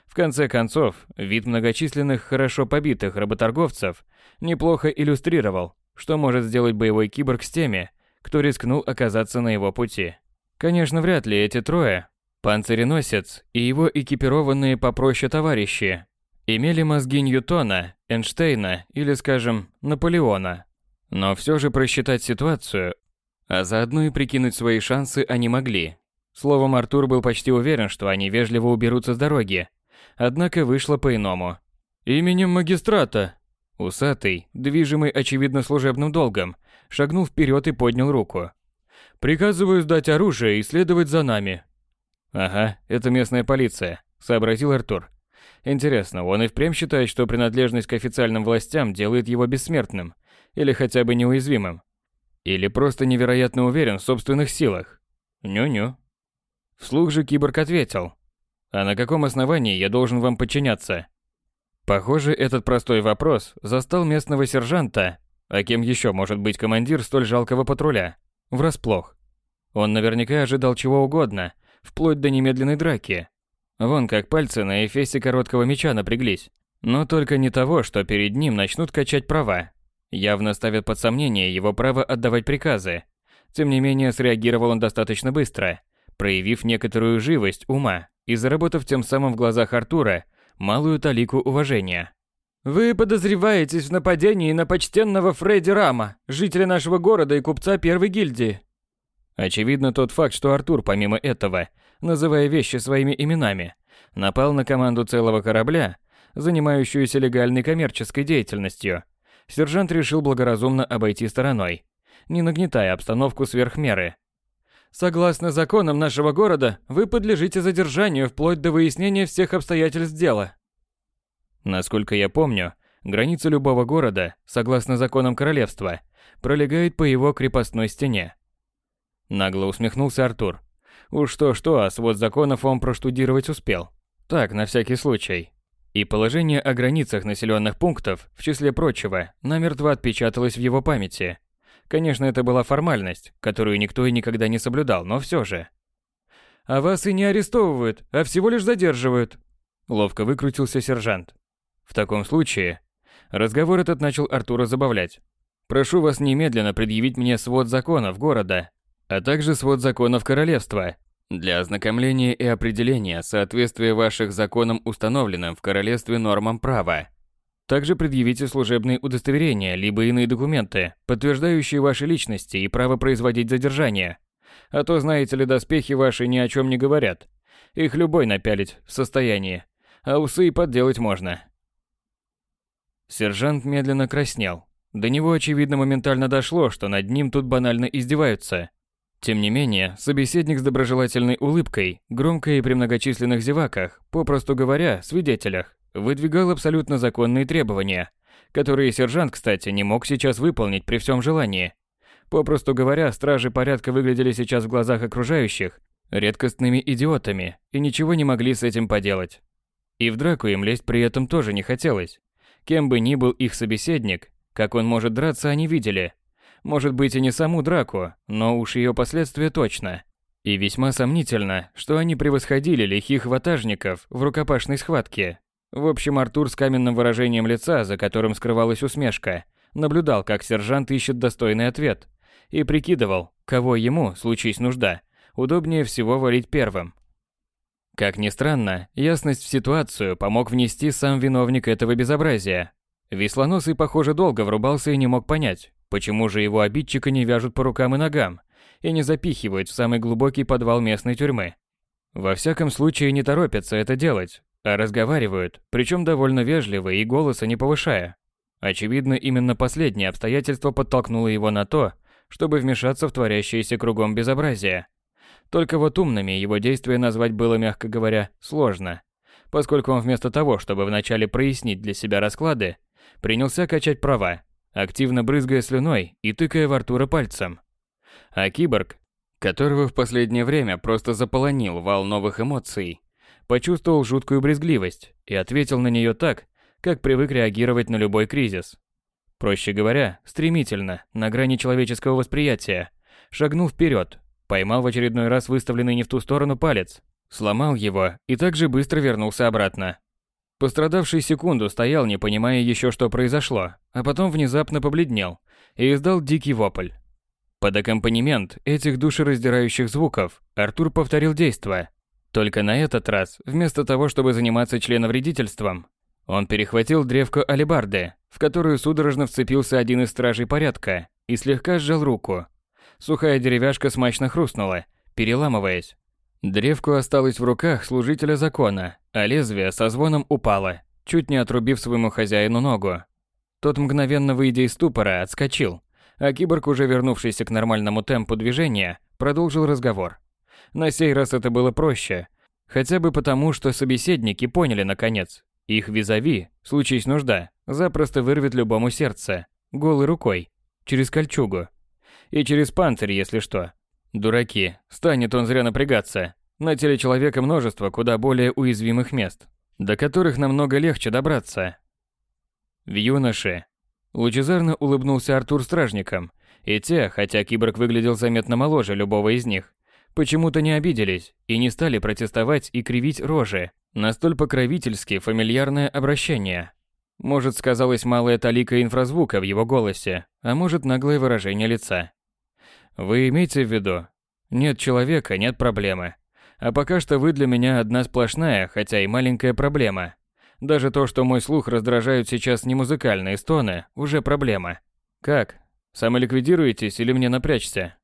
В конце концов, вид многочисленных хорошо побитых работорговцев неплохо иллюстрировал, что может сделать боевой киборг с теми, кто рискнул оказаться на его пути. Конечно, вряд ли эти трое, панциреносец и его экипированные попроще товарищи, имели мозги Ньютона, Эйнштейна или, скажем, Наполеона. Но все же просчитать ситуацию а заодно и прикинуть свои шансы они могли. Словом, Артур был почти уверен, что они вежливо уберутся с дороги. Однако вышло по-иному. «Именем магистрата!» Усатый, движимый очевидно служебным долгом, шагнул вперед и поднял руку. «Приказываю сдать оружие и следовать за нами». «Ага, это местная полиция», — сообразил Артур. «Интересно, он и впрямь считает, что принадлежность к официальным властям делает его бессмертным, или хотя бы неуязвимым?» Или просто невероятно уверен в собственных силах? Ню-ню. Вслух же киборг ответил. А на каком основании я должен вам подчиняться? Похоже, этот простой вопрос застал местного сержанта, а кем еще может быть командир столь жалкого патруля, врасплох. Он наверняка ожидал чего угодно, вплоть до немедленной драки. Вон как пальцы на эфесе короткого меча напряглись. Но только не того, что перед ним начнут качать права, явно ставят под сомнение его право отдавать приказы. Тем не менее, среагировал он достаточно быстро, проявив некоторую живость ума и заработав тем самым в глазах Артура малую талику уважения. «Вы подозреваетесь в нападении на почтенного Фредди Рама, жителя нашего города и купца первой гильдии». Очевидно тот факт, что Артур, помимо этого, называя вещи своими именами, напал на команду целого корабля, занимающуюся легальной коммерческой деятельностью – сержант решил благоразумно обойти стороной, не нагнетая обстановку сверх меры. Согласно законам нашего города, вы подлежите задержанию вплоть до выяснения всех обстоятельств дела. Насколько я помню, граница любого города, согласно законам королевства, пролегает по его крепостной стене. Нагло усмехнулся Артур. Уж что-что, а свод законов он проштудировать успел. Так, на всякий случай. И положение о границах населенных пунктов, в числе прочего, намертво отпечаталось в его памяти. Конечно, это была формальность, которую никто и никогда не соблюдал, но все же. «А вас и не арестовывают, а всего лишь задерживают», — ловко выкрутился сержант. В таком случае, разговор этот начал Артура забавлять. «Прошу вас немедленно предъявить мне свод законов города, а также свод законов королевства, для ознакомления и определения соответствия ваших законам установленным в королевстве нормам права. Также предъявите служебные удостоверения либо иные документы, подтверждающие ваши личности и право производить задержание. А то, знаете ли, доспехи ваши ни о чем не говорят. Их любой напялить в состоянии, а усы и подделать можно. Сержант медленно краснел. До него, очевидно, моментально дошло, что над ним тут банально издеваются. Тем не менее, собеседник с доброжелательной улыбкой, громко и при многочисленных зеваках, попросту говоря, свидетелях, выдвигал абсолютно законные требования, которые сержант, кстати, не мог сейчас выполнить при всем желании. Попросту говоря, стражи порядка выглядели сейчас в глазах окружающих редкостными идиотами и ничего не могли с этим поделать. И в драку им лезть при этом тоже не хотелось. Кем бы ни был их собеседник, как он может драться, они видели – может быть и не саму драку, но уж ее последствия точно. И весьма сомнительно, что они превосходили лихих ватажников в рукопашной схватке. В общем, Артур с каменным выражением лица, за которым скрывалась усмешка, Наблюдал, как сержант ищет достойный ответ. И прикидывал, кого ему, случись нужда, удобнее всего валить первым. Как ни странно, ясность в ситуацию помог внести сам виновник этого безобразия. Веслоносый, похоже, долго врубался и не мог понять, почему же его обидчика не вяжут по рукам и ногам и не запихивают в самый глубокий подвал местной тюрьмы. Во всяком случае не торопятся это делать, а разговаривают, причем довольно вежливо и голоса не повышая. Очевидно, именно последнее обстоятельство подтолкнуло его на то, чтобы вмешаться в творящееся кругом безобразие. Только вот умными его действия назвать было, мягко говоря, сложно, поскольку он вместо того, чтобы вначале прояснить для себя расклады, принялся качать права, активно брызгая слюной и тыкая в Артура пальцем. А киборг, которого в последнее время просто заполонил вал новых эмоций, почувствовал жуткую брезгливость и ответил на нее так, как привык реагировать на любой кризис. Проще говоря, стремительно, на грани человеческого восприятия, шагнул вперед, Поймал в очередной раз выставленный не в ту сторону палец, сломал его и также быстро вернулся обратно. Пострадавший секунду стоял, не понимая еще, что произошло, а потом внезапно побледнел и издал дикий вопль. Под аккомпанемент этих душераздирающих звуков Артур повторил действо. Только на этот раз, вместо того, чтобы заниматься членовредительством, он перехватил древко алебарды, в которую судорожно вцепился один из стражей порядка, и слегка сжал руку, Сухая деревяшка смачно хрустнула, переламываясь. Древко осталось в руках служителя закона, а лезвие со звоном упало, чуть не отрубив своему хозяину ногу. Тот, мгновенно выйдя из ступора, отскочил, а киборг, уже вернувшийся к нормальному темпу движения, продолжил разговор. На сей раз это было проще, хотя бы потому, что собеседники поняли наконец, их визави, случись нужда, запросто вырвет любому сердце, голой рукой, через кольчугу. И через панцирь, если что. Дураки, станет он зря напрягаться. На теле человека множество куда более уязвимых мест, до которых намного легче добраться. В юноше. Лучезарно улыбнулся Артур стражникам, и те, хотя киборг выглядел заметно моложе любого из них, почему-то не обиделись и не стали протестовать и кривить рожи на столь покровительски фамильярное обращение. Может, сказалось малая талика инфразвука в его голосе, а может, наглое выражение лица. Вы имеете в виду? Нет человека, нет проблемы. А пока что вы для меня одна сплошная, хотя и маленькая проблема. Даже то, что мой слух раздражают сейчас не музыкальные стоны, уже проблема. Как? Самоликвидируетесь или мне напрячься?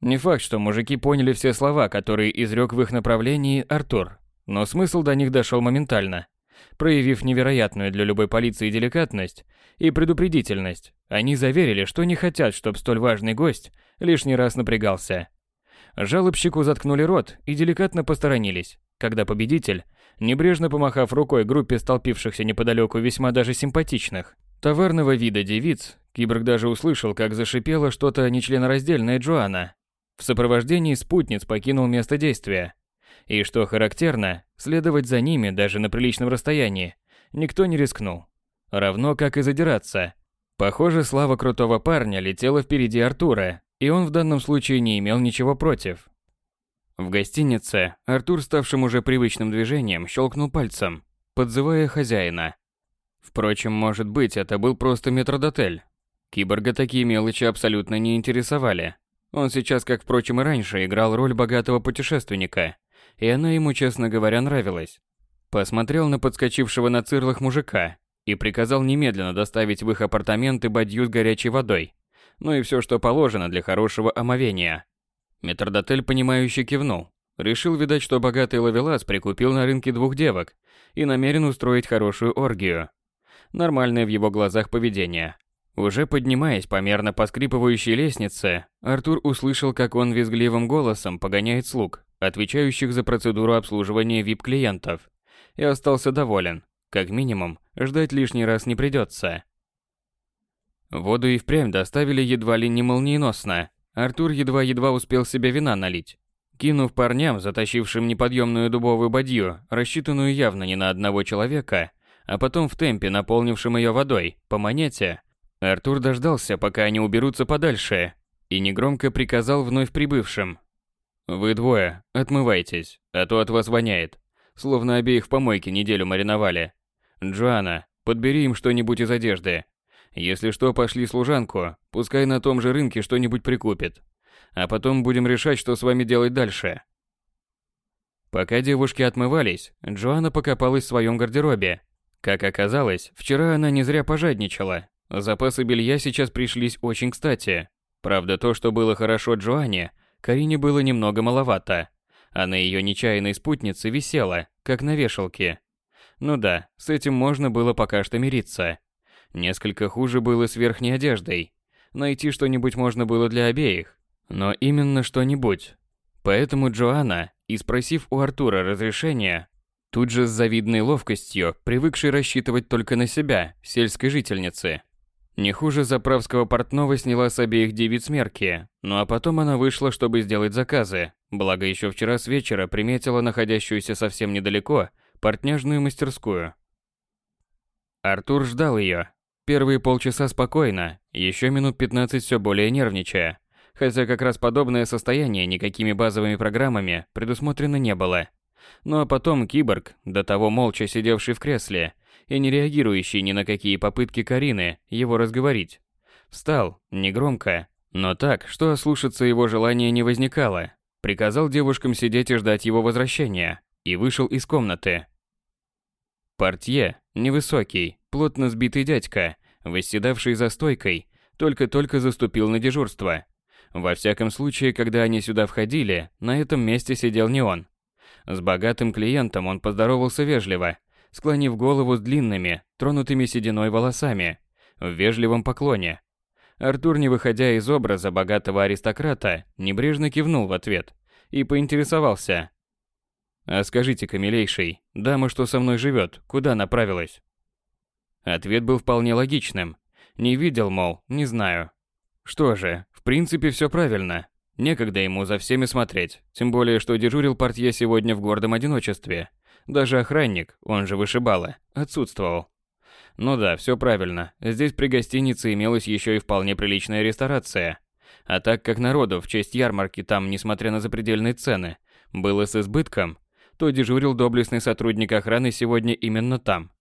Не факт, что мужики поняли все слова, которые изрек в их направлении Артур, но смысл до них дошел моментально. Проявив невероятную для любой полиции деликатность и предупредительность, они заверили, что не хотят, чтобы столь важный гость лишний раз напрягался. Жалобщику заткнули рот и деликатно посторонились, когда победитель, небрежно помахав рукой группе столпившихся неподалеку весьма даже симпатичных, товарного вида девиц, киборг даже услышал, как зашипело что-то нечленораздельное Джоанна. В сопровождении спутниц покинул место действия. И что характерно, следовать за ними даже на приличном расстоянии никто не рискнул. Равно как и задираться. Похоже, слава крутого парня летела впереди Артура, и он в данном случае не имел ничего против. В гостинице Артур, ставшим уже привычным движением, щелкнул пальцем, подзывая хозяина. Впрочем, может быть, это был просто метродотель. Киборга такие мелочи абсолютно не интересовали. Он сейчас, как впрочем и раньше, играл роль богатого путешественника, и она ему, честно говоря, нравилась. Посмотрел на подскочившего на цирлах мужика и приказал немедленно доставить в их апартаменты бадью с горячей водой, ну и все, что положено для хорошего омовения. Метрдотель, понимающе кивнул. Решил, видать, что богатый ловелас прикупил на рынке двух девок и намерен устроить хорошую оргию. Нормальное в его глазах поведение. Уже поднимаясь по мерно поскрипывающей лестнице, Артур услышал, как он визгливым голосом погоняет слуг, отвечающих за процедуру обслуживания VIP-клиентов, и остался доволен. Как минимум, ждать лишний раз не придется. Воду и впрямь доставили едва ли не молниеносно. Артур едва-едва успел себе вина налить. Кинув парням, затащившим неподъемную дубовую бадью, рассчитанную явно не на одного человека, а потом в темпе наполнившим ее водой, по монете, Артур дождался, пока они уберутся подальше, и негромко приказал вновь прибывшим. «Вы двое, отмывайтесь, а то от вас воняет. Словно обеих в помойке неделю мариновали. Джоанна, подбери им что-нибудь из одежды. Если что, пошли служанку, пускай на том же рынке что-нибудь прикупит. А потом будем решать, что с вами делать дальше. Пока девушки отмывались, Джоанна покопалась в своем гардеробе. Как оказалось, вчера она не зря пожадничала. Запасы белья сейчас пришлись очень кстати. Правда, то, что было хорошо Джоанне, Карине было немного маловато. А на ее нечаянной спутнице висела, как на вешалке. Ну да, с этим можно было пока что мириться. Несколько хуже было с верхней одеждой. Найти что-нибудь можно было для обеих, но именно что-нибудь. Поэтому Джоанна, и спросив у Артура разрешения, тут же с завидной ловкостью, привыкшей рассчитывать только на себя, сельской жительницы, не хуже заправского портного сняла с обеих девиц мерки, ну а потом она вышла, чтобы сделать заказы, благо еще вчера с вечера приметила находящуюся совсем недалеко портняжную мастерскую. Артур ждал ее, Первые полчаса спокойно, еще минут 15 все более нервничая. Хотя как раз подобное состояние никакими базовыми программами предусмотрено не было. Ну а потом киборг, до того молча сидевший в кресле и не реагирующий ни на какие попытки Карины его разговорить, встал, негромко, но так, что ослушаться его желания не возникало. Приказал девушкам сидеть и ждать его возвращения, и вышел из комнаты. Портье, невысокий, плотно сбитый дядька, восседавший за стойкой, только-только заступил на дежурство. Во всяком случае, когда они сюда входили, на этом месте сидел не он. С богатым клиентом он поздоровался вежливо, склонив голову с длинными, тронутыми сединой волосами, в вежливом поклоне. Артур, не выходя из образа богатого аристократа, небрежно кивнул в ответ и поинтересовался. «А скажите-ка, милейший, дама, что со мной живет, куда направилась?» Ответ был вполне логичным. Не видел, мол, не знаю. Что же, в принципе, все правильно. Некогда ему за всеми смотреть, тем более, что дежурил портье сегодня в гордом одиночестве. Даже охранник, он же вышибала, отсутствовал. Ну да, все правильно. Здесь при гостинице имелась еще и вполне приличная ресторация. А так как народу в честь ярмарки там, несмотря на запредельные цены, было с избытком, то дежурил доблестный сотрудник охраны сегодня именно там.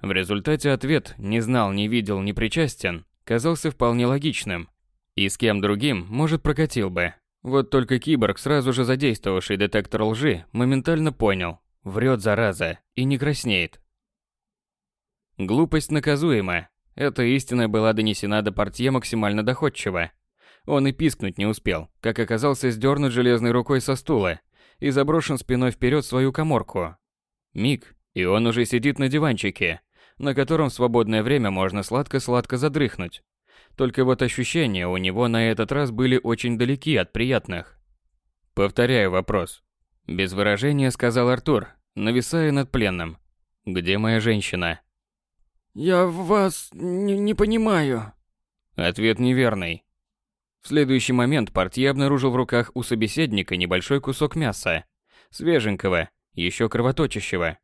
В результате ответ «не знал, не видел, не причастен» казался вполне логичным. И с кем другим, может, прокатил бы. Вот только киборг, сразу же задействовавший детектор лжи, моментально понял. Врет зараза и не краснеет. Глупость наказуема. Эта истина была донесена до портье максимально доходчиво. Он и пискнуть не успел, как оказался сдернут железной рукой со стула и заброшен спиной вперед в свою коморку. Миг, и он уже сидит на диванчике, на котором в свободное время можно сладко-сладко задрыхнуть. Только вот ощущения у него на этот раз были очень далеки от приятных. Повторяю вопрос. Без выражения сказал Артур, нависая над пленным. «Где моя женщина?» «Я вас не, не понимаю». Ответ неверный. В следующий момент портье обнаружил в руках у собеседника небольшой кусок мяса. Свеженького, еще кровоточащего.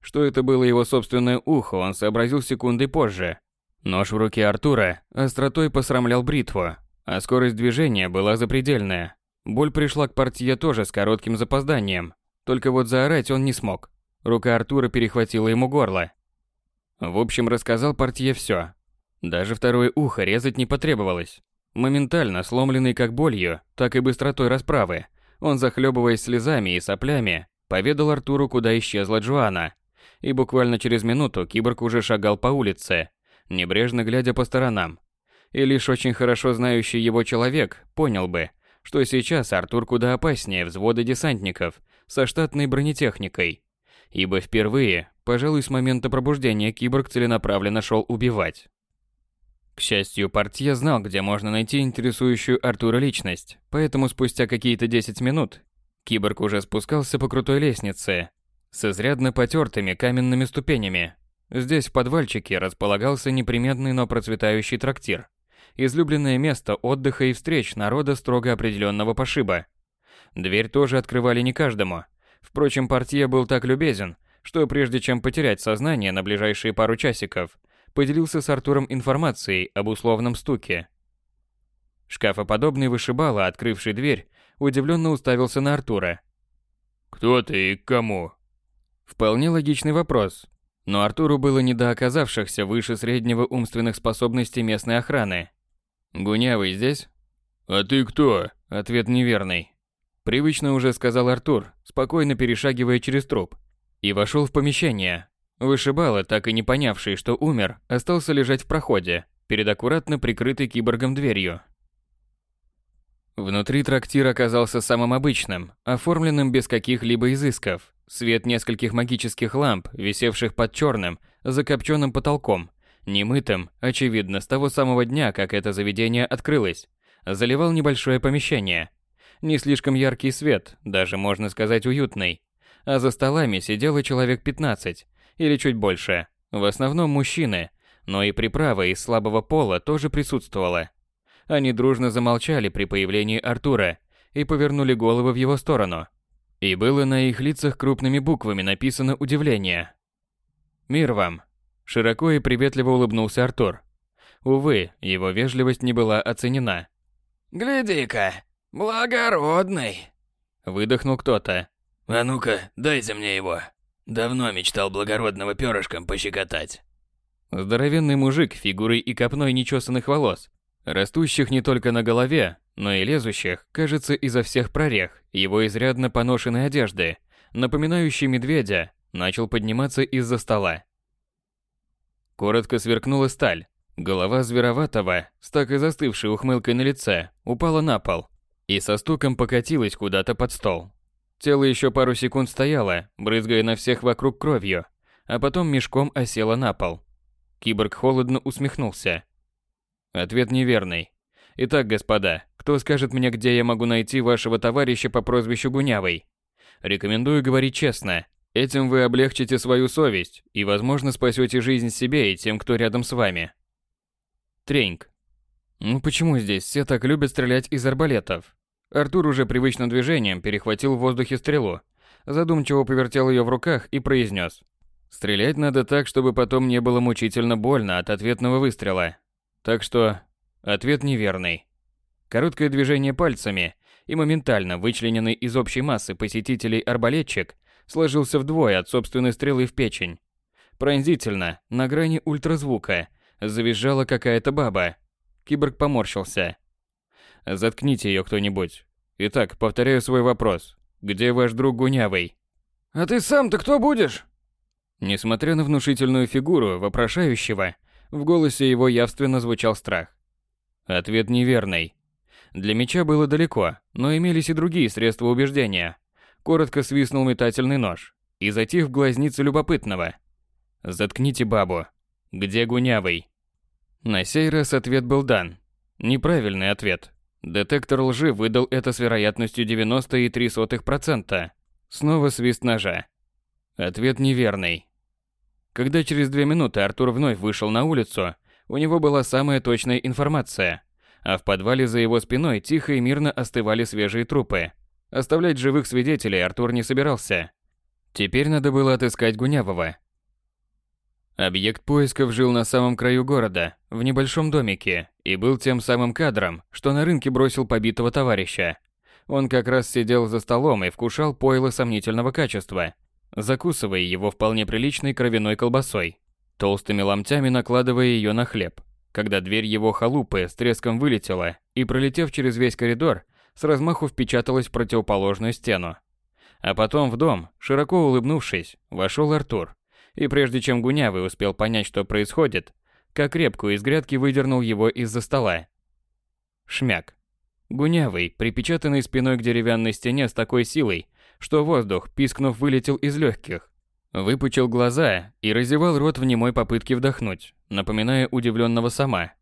Что это было его собственное ухо, он сообразил секунды позже. Нож в руке Артура остротой посрамлял бритву, а скорость движения была запредельная. Боль пришла к портье тоже с коротким запозданием, только вот заорать он не смог. Рука Артура перехватила ему горло. В общем, рассказал портье все. Даже второе ухо резать не потребовалось. Моментально сломленный как болью, так и быстротой расправы, он, захлебываясь слезами и соплями, поведал Артуру, куда исчезла Джоанна, и буквально через минуту киборг уже шагал по улице, небрежно глядя по сторонам. И лишь очень хорошо знающий его человек понял бы, что сейчас Артур куда опаснее взвода десантников со штатной бронетехникой. Ибо впервые, пожалуй, с момента пробуждения киборг целенаправленно шел убивать. К счастью, портье знал, где можно найти интересующую Артура личность, поэтому спустя какие-то 10 минут киборг уже спускался по крутой лестнице, с изрядно потертыми каменными ступенями. Здесь в подвальчике располагался неприметный, но процветающий трактир. Излюбленное место отдыха и встреч народа строго определенного пошиба. Дверь тоже открывали не каждому. Впрочем, портье был так любезен, что прежде чем потерять сознание на ближайшие пару часиков, поделился с Артуром информацией об условном стуке. Шкафоподобный вышибала, открывший дверь, удивленно уставился на Артура. «Кто ты и к кому?» Вполне логичный вопрос. Но Артуру было не до оказавшихся выше среднего умственных способностей местной охраны. «Гунявый здесь?» «А ты кто?» Ответ неверный. Привычно уже сказал Артур, спокойно перешагивая через труп. И вошел в помещение. Вышибало, так и не понявший, что умер, остался лежать в проходе, перед аккуратно прикрытой киборгом дверью. Внутри трактир оказался самым обычным, оформленным без каких-либо изысков. Свет нескольких магических ламп, висевших под черным, закопченным потолком, немытым, очевидно, с того самого дня, как это заведение открылось, заливал небольшое помещение. Не слишком яркий свет, даже можно сказать уютный. А за столами сидело человек 15, или чуть больше. В основном мужчины, но и приправа из слабого пола тоже присутствовала. Они дружно замолчали при появлении Артура и повернули головы в его сторону. И было на их лицах крупными буквами написано удивление. «Мир вам!» Широко и приветливо улыбнулся Артур. Увы, его вежливость не была оценена. «Гляди-ка, благородный!» Выдохнул кто-то. «А ну-ка, дайте мне его. Давно мечтал благородного перышком пощекотать». Здоровенный мужик фигурой и копной нечесанных волос растущих не только на голове, но и лезущих, кажется, изо всех прорех его изрядно поношенной одежды, напоминающей медведя, начал подниматься из-за стола. Коротко сверкнула сталь. Голова звероватого, с так и застывшей ухмылкой на лице, упала на пол и со стуком покатилась куда-то под стол. Тело еще пару секунд стояло, брызгая на всех вокруг кровью, а потом мешком осело на пол. Киборг холодно усмехнулся. Ответ неверный. Итак, господа, кто скажет мне, где я могу найти вашего товарища по прозвищу Гунявый? Рекомендую говорить честно. Этим вы облегчите свою совесть и, возможно, спасете жизнь себе и тем, кто рядом с вами. Треньк. Ну почему здесь все так любят стрелять из арбалетов? Артур уже привычным движением перехватил в воздухе стрелу, задумчиво повертел ее в руках и произнес. Стрелять надо так, чтобы потом не было мучительно больно от ответного выстрела. Так что ответ неверный. Короткое движение пальцами, и моментально вычлененный из общей массы посетителей арбалетчик сложился вдвое от собственной стрелы в печень. Пронзительно, на грани ультразвука, завизжала какая-то баба. Киборг поморщился. «Заткните ее кто-нибудь. Итак, повторяю свой вопрос. Где ваш друг Гунявый?» «А ты сам-то кто будешь?» Несмотря на внушительную фигуру вопрошающего, в голосе его явственно звучал страх. Ответ неверный. Для меча было далеко, но имелись и другие средства убеждения. Коротко свистнул метательный нож и затих в глазнице любопытного. «Заткните бабу. Где Гунявый?» На сей раз ответ был дан. Неправильный ответ. Детектор лжи выдал это с вероятностью 90,3%. Снова свист ножа. Ответ неверный. Когда через две минуты Артур вновь вышел на улицу, у него была самая точная информация. А в подвале за его спиной тихо и мирно остывали свежие трупы. Оставлять живых свидетелей Артур не собирался. Теперь надо было отыскать Гунявого. Объект поисков жил на самом краю города, в небольшом домике, и был тем самым кадром, что на рынке бросил побитого товарища. Он как раз сидел за столом и вкушал пойло сомнительного качества, закусывая его вполне приличной кровяной колбасой, толстыми ломтями накладывая ее на хлеб. Когда дверь его халупы с треском вылетела и, пролетев через весь коридор, с размаху впечаталась в противоположную стену. А потом в дом, широко улыбнувшись, вошел Артур. И прежде чем Гунявый успел понять, что происходит, как крепку из грядки выдернул его из-за стола. Шмяк. Гунявый, припечатанный спиной к деревянной стене с такой силой, что воздух, пискнув, вылетел из легких. Выпучил глаза и разевал рот в немой попытке вдохнуть, напоминая удивленного сама.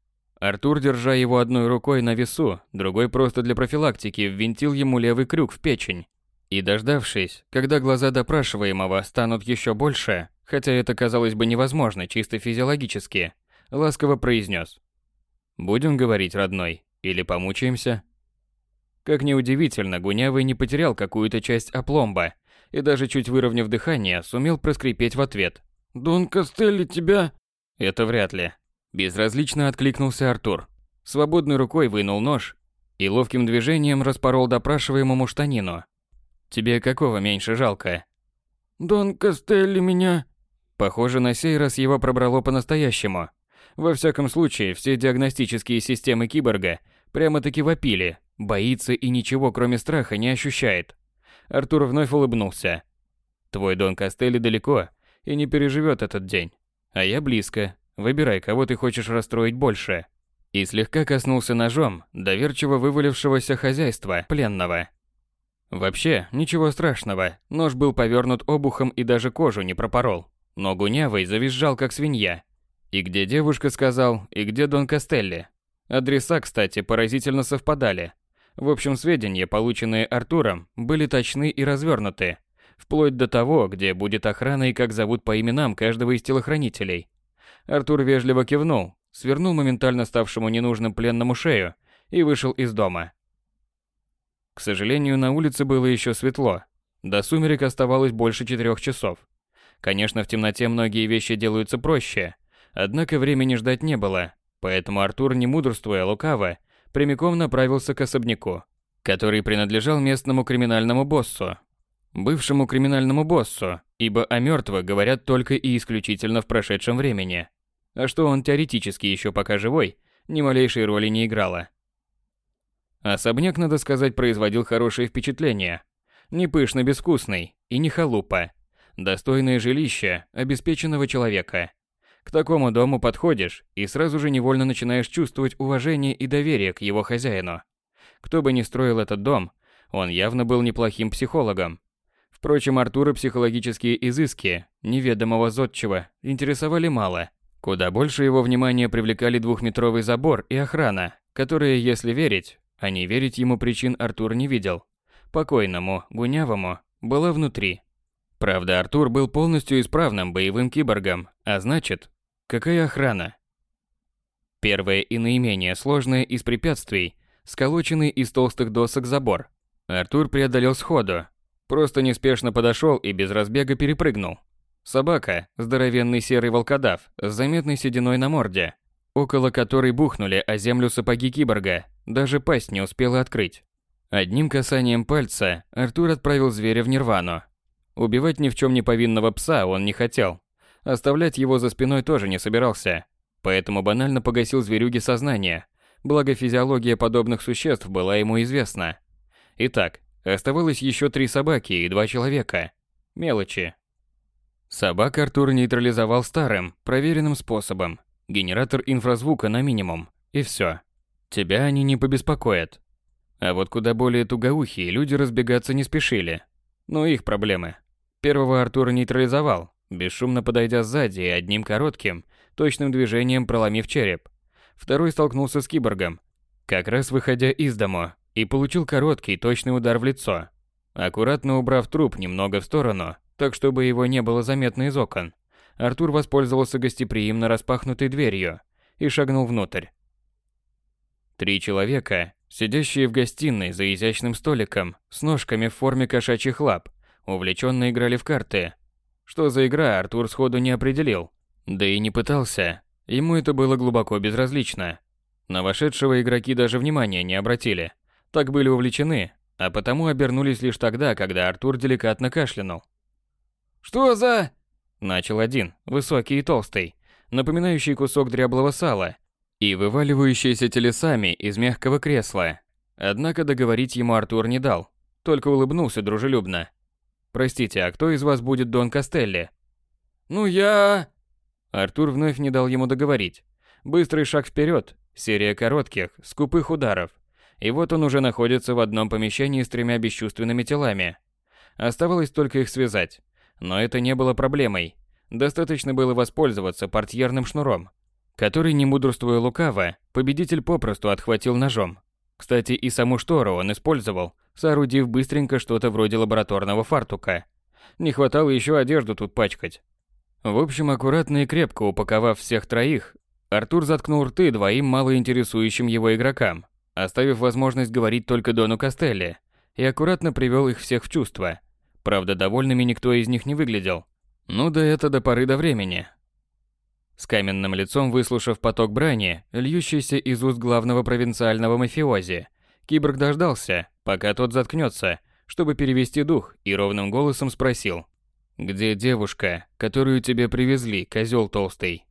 Артур, держа его одной рукой на весу, другой просто для профилактики, ввинтил ему левый крюк в печень. И дождавшись, когда глаза допрашиваемого станут еще больше, хотя это казалось бы невозможно чисто физиологически, ласково произнес. «Будем говорить, родной, или помучаемся?» Как ни удивительно, Гунявый не потерял какую-то часть опломба и даже чуть выровняв дыхание, сумел проскрипеть в ответ. «Дон Костелли тебя...» Это вряд ли. Безразлично откликнулся Артур. Свободной рукой вынул нож и ловким движением распорол допрашиваемому штанину. «Тебе какого меньше жалко?» «Дон Костелли меня...» Похоже, на сей раз его пробрало по-настоящему. Во всяком случае, все диагностические системы киборга прямо-таки вопили, боится и ничего кроме страха не ощущает. Артур вновь улыбнулся. Твой Дон Костелли далеко и не переживет этот день. А я близко. Выбирай, кого ты хочешь расстроить больше. И слегка коснулся ножом доверчиво вывалившегося хозяйства пленного. Вообще, ничего страшного. Нож был повернут обухом и даже кожу не пропорол. Но Гунявый завизжал как свинья. И где девушка сказал, и где Дон Костелли. Адреса, кстати, поразительно совпадали. В общем, сведения, полученные Артуром, были точны и развернуты. Вплоть до того, где будет охрана и как зовут по именам каждого из телохранителей. Артур вежливо кивнул, свернул моментально ставшему ненужным пленному шею и вышел из дома. К сожалению, на улице было еще светло. До сумерек оставалось больше четырех часов. Конечно, в темноте многие вещи делаются проще, однако времени ждать не было, поэтому Артур, не мудрствуя лукаво, прямиком направился к особняку, который принадлежал местному криминальному боссу. Бывшему криминальному боссу, ибо о мертвых говорят только и исключительно в прошедшем времени. А что он теоретически еще пока живой, ни малейшей роли не играло. Особняк, надо сказать, производил хорошее впечатление. Не пышно-безвкусный и не халупа. Достойное жилище обеспеченного человека. К такому дому подходишь и сразу же невольно начинаешь чувствовать уважение и доверие к его хозяину. Кто бы ни строил этот дом, он явно был неплохим психологом. Впрочем, Артура психологические изыски неведомого зодчего интересовали мало. Куда больше его внимания привлекали двухметровый забор и охрана, которые, если верить, а не верить ему причин Артур не видел. Покойному, гунявому, была внутри. Правда, Артур был полностью исправным боевым киборгом, а значит, какая охрана? Первое и наименее сложное из препятствий – сколоченный из толстых досок забор. Артур преодолел сходу, просто неспешно подошел и без разбега перепрыгнул. Собака, здоровенный серый волкодав с заметной сединой на морде, около которой бухнули о землю сапоги киборга, даже пасть не успела открыть. Одним касанием пальца Артур отправил зверя в нирвану. Убивать ни в чем не повинного пса он не хотел. Оставлять его за спиной тоже не собирался. Поэтому банально погасил зверюге сознание, благо физиология подобных существ была ему известна. Итак, оставалось еще три собаки и два человека. Мелочи. Собак Артур нейтрализовал старым, проверенным способом. Генератор инфразвука на минимум. И все. Тебя они не побеспокоят. А вот куда более тугоухие люди разбегаться не спешили. Ну их проблемы. Первого Артура нейтрализовал, бесшумно подойдя сзади и одним коротким, точным движением проломив череп. Второй столкнулся с киборгом, как раз выходя из дому, и получил короткий, точный удар в лицо. Аккуратно убрав труп немного в сторону, так чтобы его не было заметно из окон, Артур воспользовался гостеприимно распахнутой дверью и шагнул внутрь. Три человека, сидящие в гостиной за изящным столиком с ножками в форме кошачьих лап, увлеченно играли в карты. Что за игра, Артур сходу не определил. Да и не пытался. Ему это было глубоко безразлично. На вошедшего игроки даже внимания не обратили. Так были увлечены, а потому обернулись лишь тогда, когда Артур деликатно кашлянул. «Что за...» Начал один, высокий и толстый, напоминающий кусок дряблого сала, и вываливающиеся телесами из мягкого кресла. Однако договорить ему Артур не дал, только улыбнулся дружелюбно. «Простите, а кто из вас будет Дон Костелли?» «Ну я...» Артур вновь не дал ему договорить. Быстрый шаг вперед, серия коротких, скупых ударов. И вот он уже находится в одном помещении с тремя бесчувственными телами. Оставалось только их связать. Но это не было проблемой. Достаточно было воспользоваться портьерным шнуром, который, не мудрствуя лукаво, победитель попросту отхватил ножом. Кстати, и саму штору он использовал, соорудив быстренько что-то вроде лабораторного фартука. Не хватало еще одежду тут пачкать. В общем, аккуратно и крепко упаковав всех троих, Артур заткнул рты двоим малоинтересующим его игрокам, оставив возможность говорить только Дону Костелли, и аккуратно привел их всех в чувство. Правда, довольными никто из них не выглядел. Ну да это до поры до времени. С каменным лицом выслушав поток брани, льющийся из уст главного провинциального мафиози, киборг дождался, пока тот заткнется, чтобы перевести дух, и ровным голосом спросил. Где девушка, которую тебе привезли, козел толстый?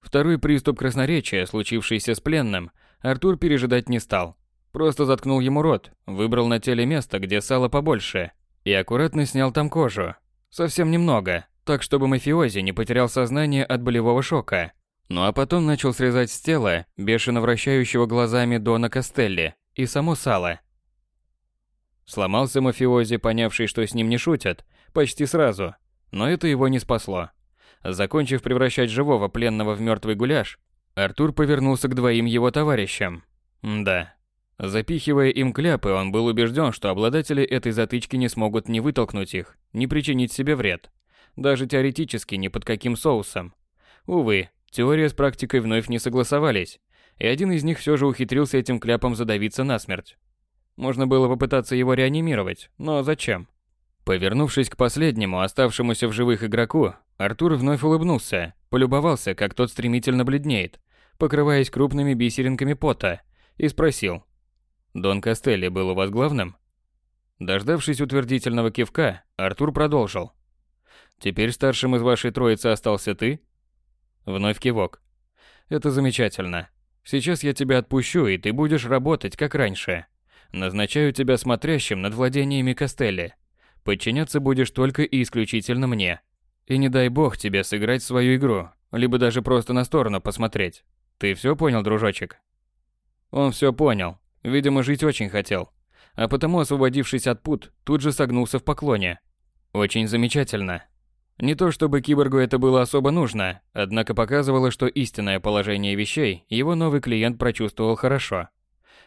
Второй приступ красноречия, случившийся с пленным, Артур пережидать не стал. Просто заткнул ему рот, выбрал на теле место, где сало побольше, и аккуратно снял там кожу. Совсем немного, так чтобы мафиози не потерял сознание от болевого шока. Ну а потом начал срезать с тела бешено вращающего глазами Дона Костелли и само сало. Сломался мафиози, понявший, что с ним не шутят, почти сразу, но это его не спасло. Закончив превращать живого пленного в мертвый гуляш, Артур повернулся к двоим его товарищам. Да. Запихивая им кляпы, он был убежден, что обладатели этой затычки не смогут ни вытолкнуть их, ни причинить себе вред. Даже теоретически ни под каким соусом. Увы, теория с практикой вновь не согласовались, и один из них все же ухитрился этим кляпом задавиться насмерть. Можно было попытаться его реанимировать, но зачем? Повернувшись к последнему, оставшемуся в живых игроку, Артур вновь улыбнулся, полюбовался, как тот стремительно бледнеет, покрываясь крупными бисеринками пота, и спросил. «Дон Костелли был у вас главным?» Дождавшись утвердительного кивка, Артур продолжил. «Теперь старшим из вашей троицы остался ты?» Вновь кивок. «Это замечательно. Сейчас я тебя отпущу, и ты будешь работать, как раньше. Назначаю тебя смотрящим над владениями Костелли. Подчиняться будешь только и исключительно мне. И не дай бог тебе сыграть свою игру, либо даже просто на сторону посмотреть. Ты все понял, дружочек? Он все понял. Видимо, жить очень хотел. А потому, освободившись от пут, тут же согнулся в поклоне. Очень замечательно. Не то чтобы киборгу это было особо нужно, однако показывало, что истинное положение вещей его новый клиент прочувствовал хорошо.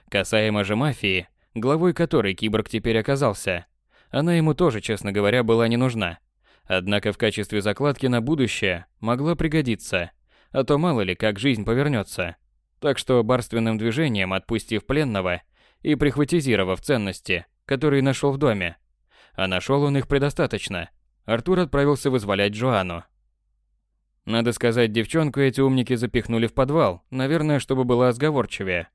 Касаемо же мафии, главой которой киборг теперь оказался, она ему тоже, честно говоря, была не нужна. Однако в качестве закладки на будущее могла пригодиться, а то мало ли как жизнь повернется. Так что барственным движением отпустив пленного и прихватизировав ценности, которые нашел в доме, а нашел он их предостаточно, Артур отправился вызволять Джоанну. Надо сказать, девчонку эти умники запихнули в подвал, наверное, чтобы была сговорчивее.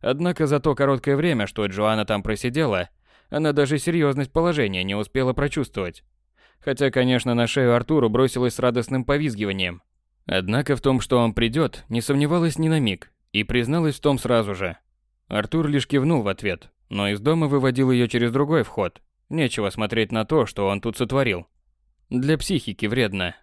Однако за то короткое время, что Джоанна там просидела, она даже серьезность положения не успела прочувствовать. Хотя, конечно, на шею Артуру бросилась с радостным повизгиванием. Однако в том, что он придет, не сомневалась ни на миг, и призналась в том сразу же. Артур лишь кивнул в ответ, но из дома выводил ее через другой вход. Нечего смотреть на то, что он тут сотворил. Для психики вредно,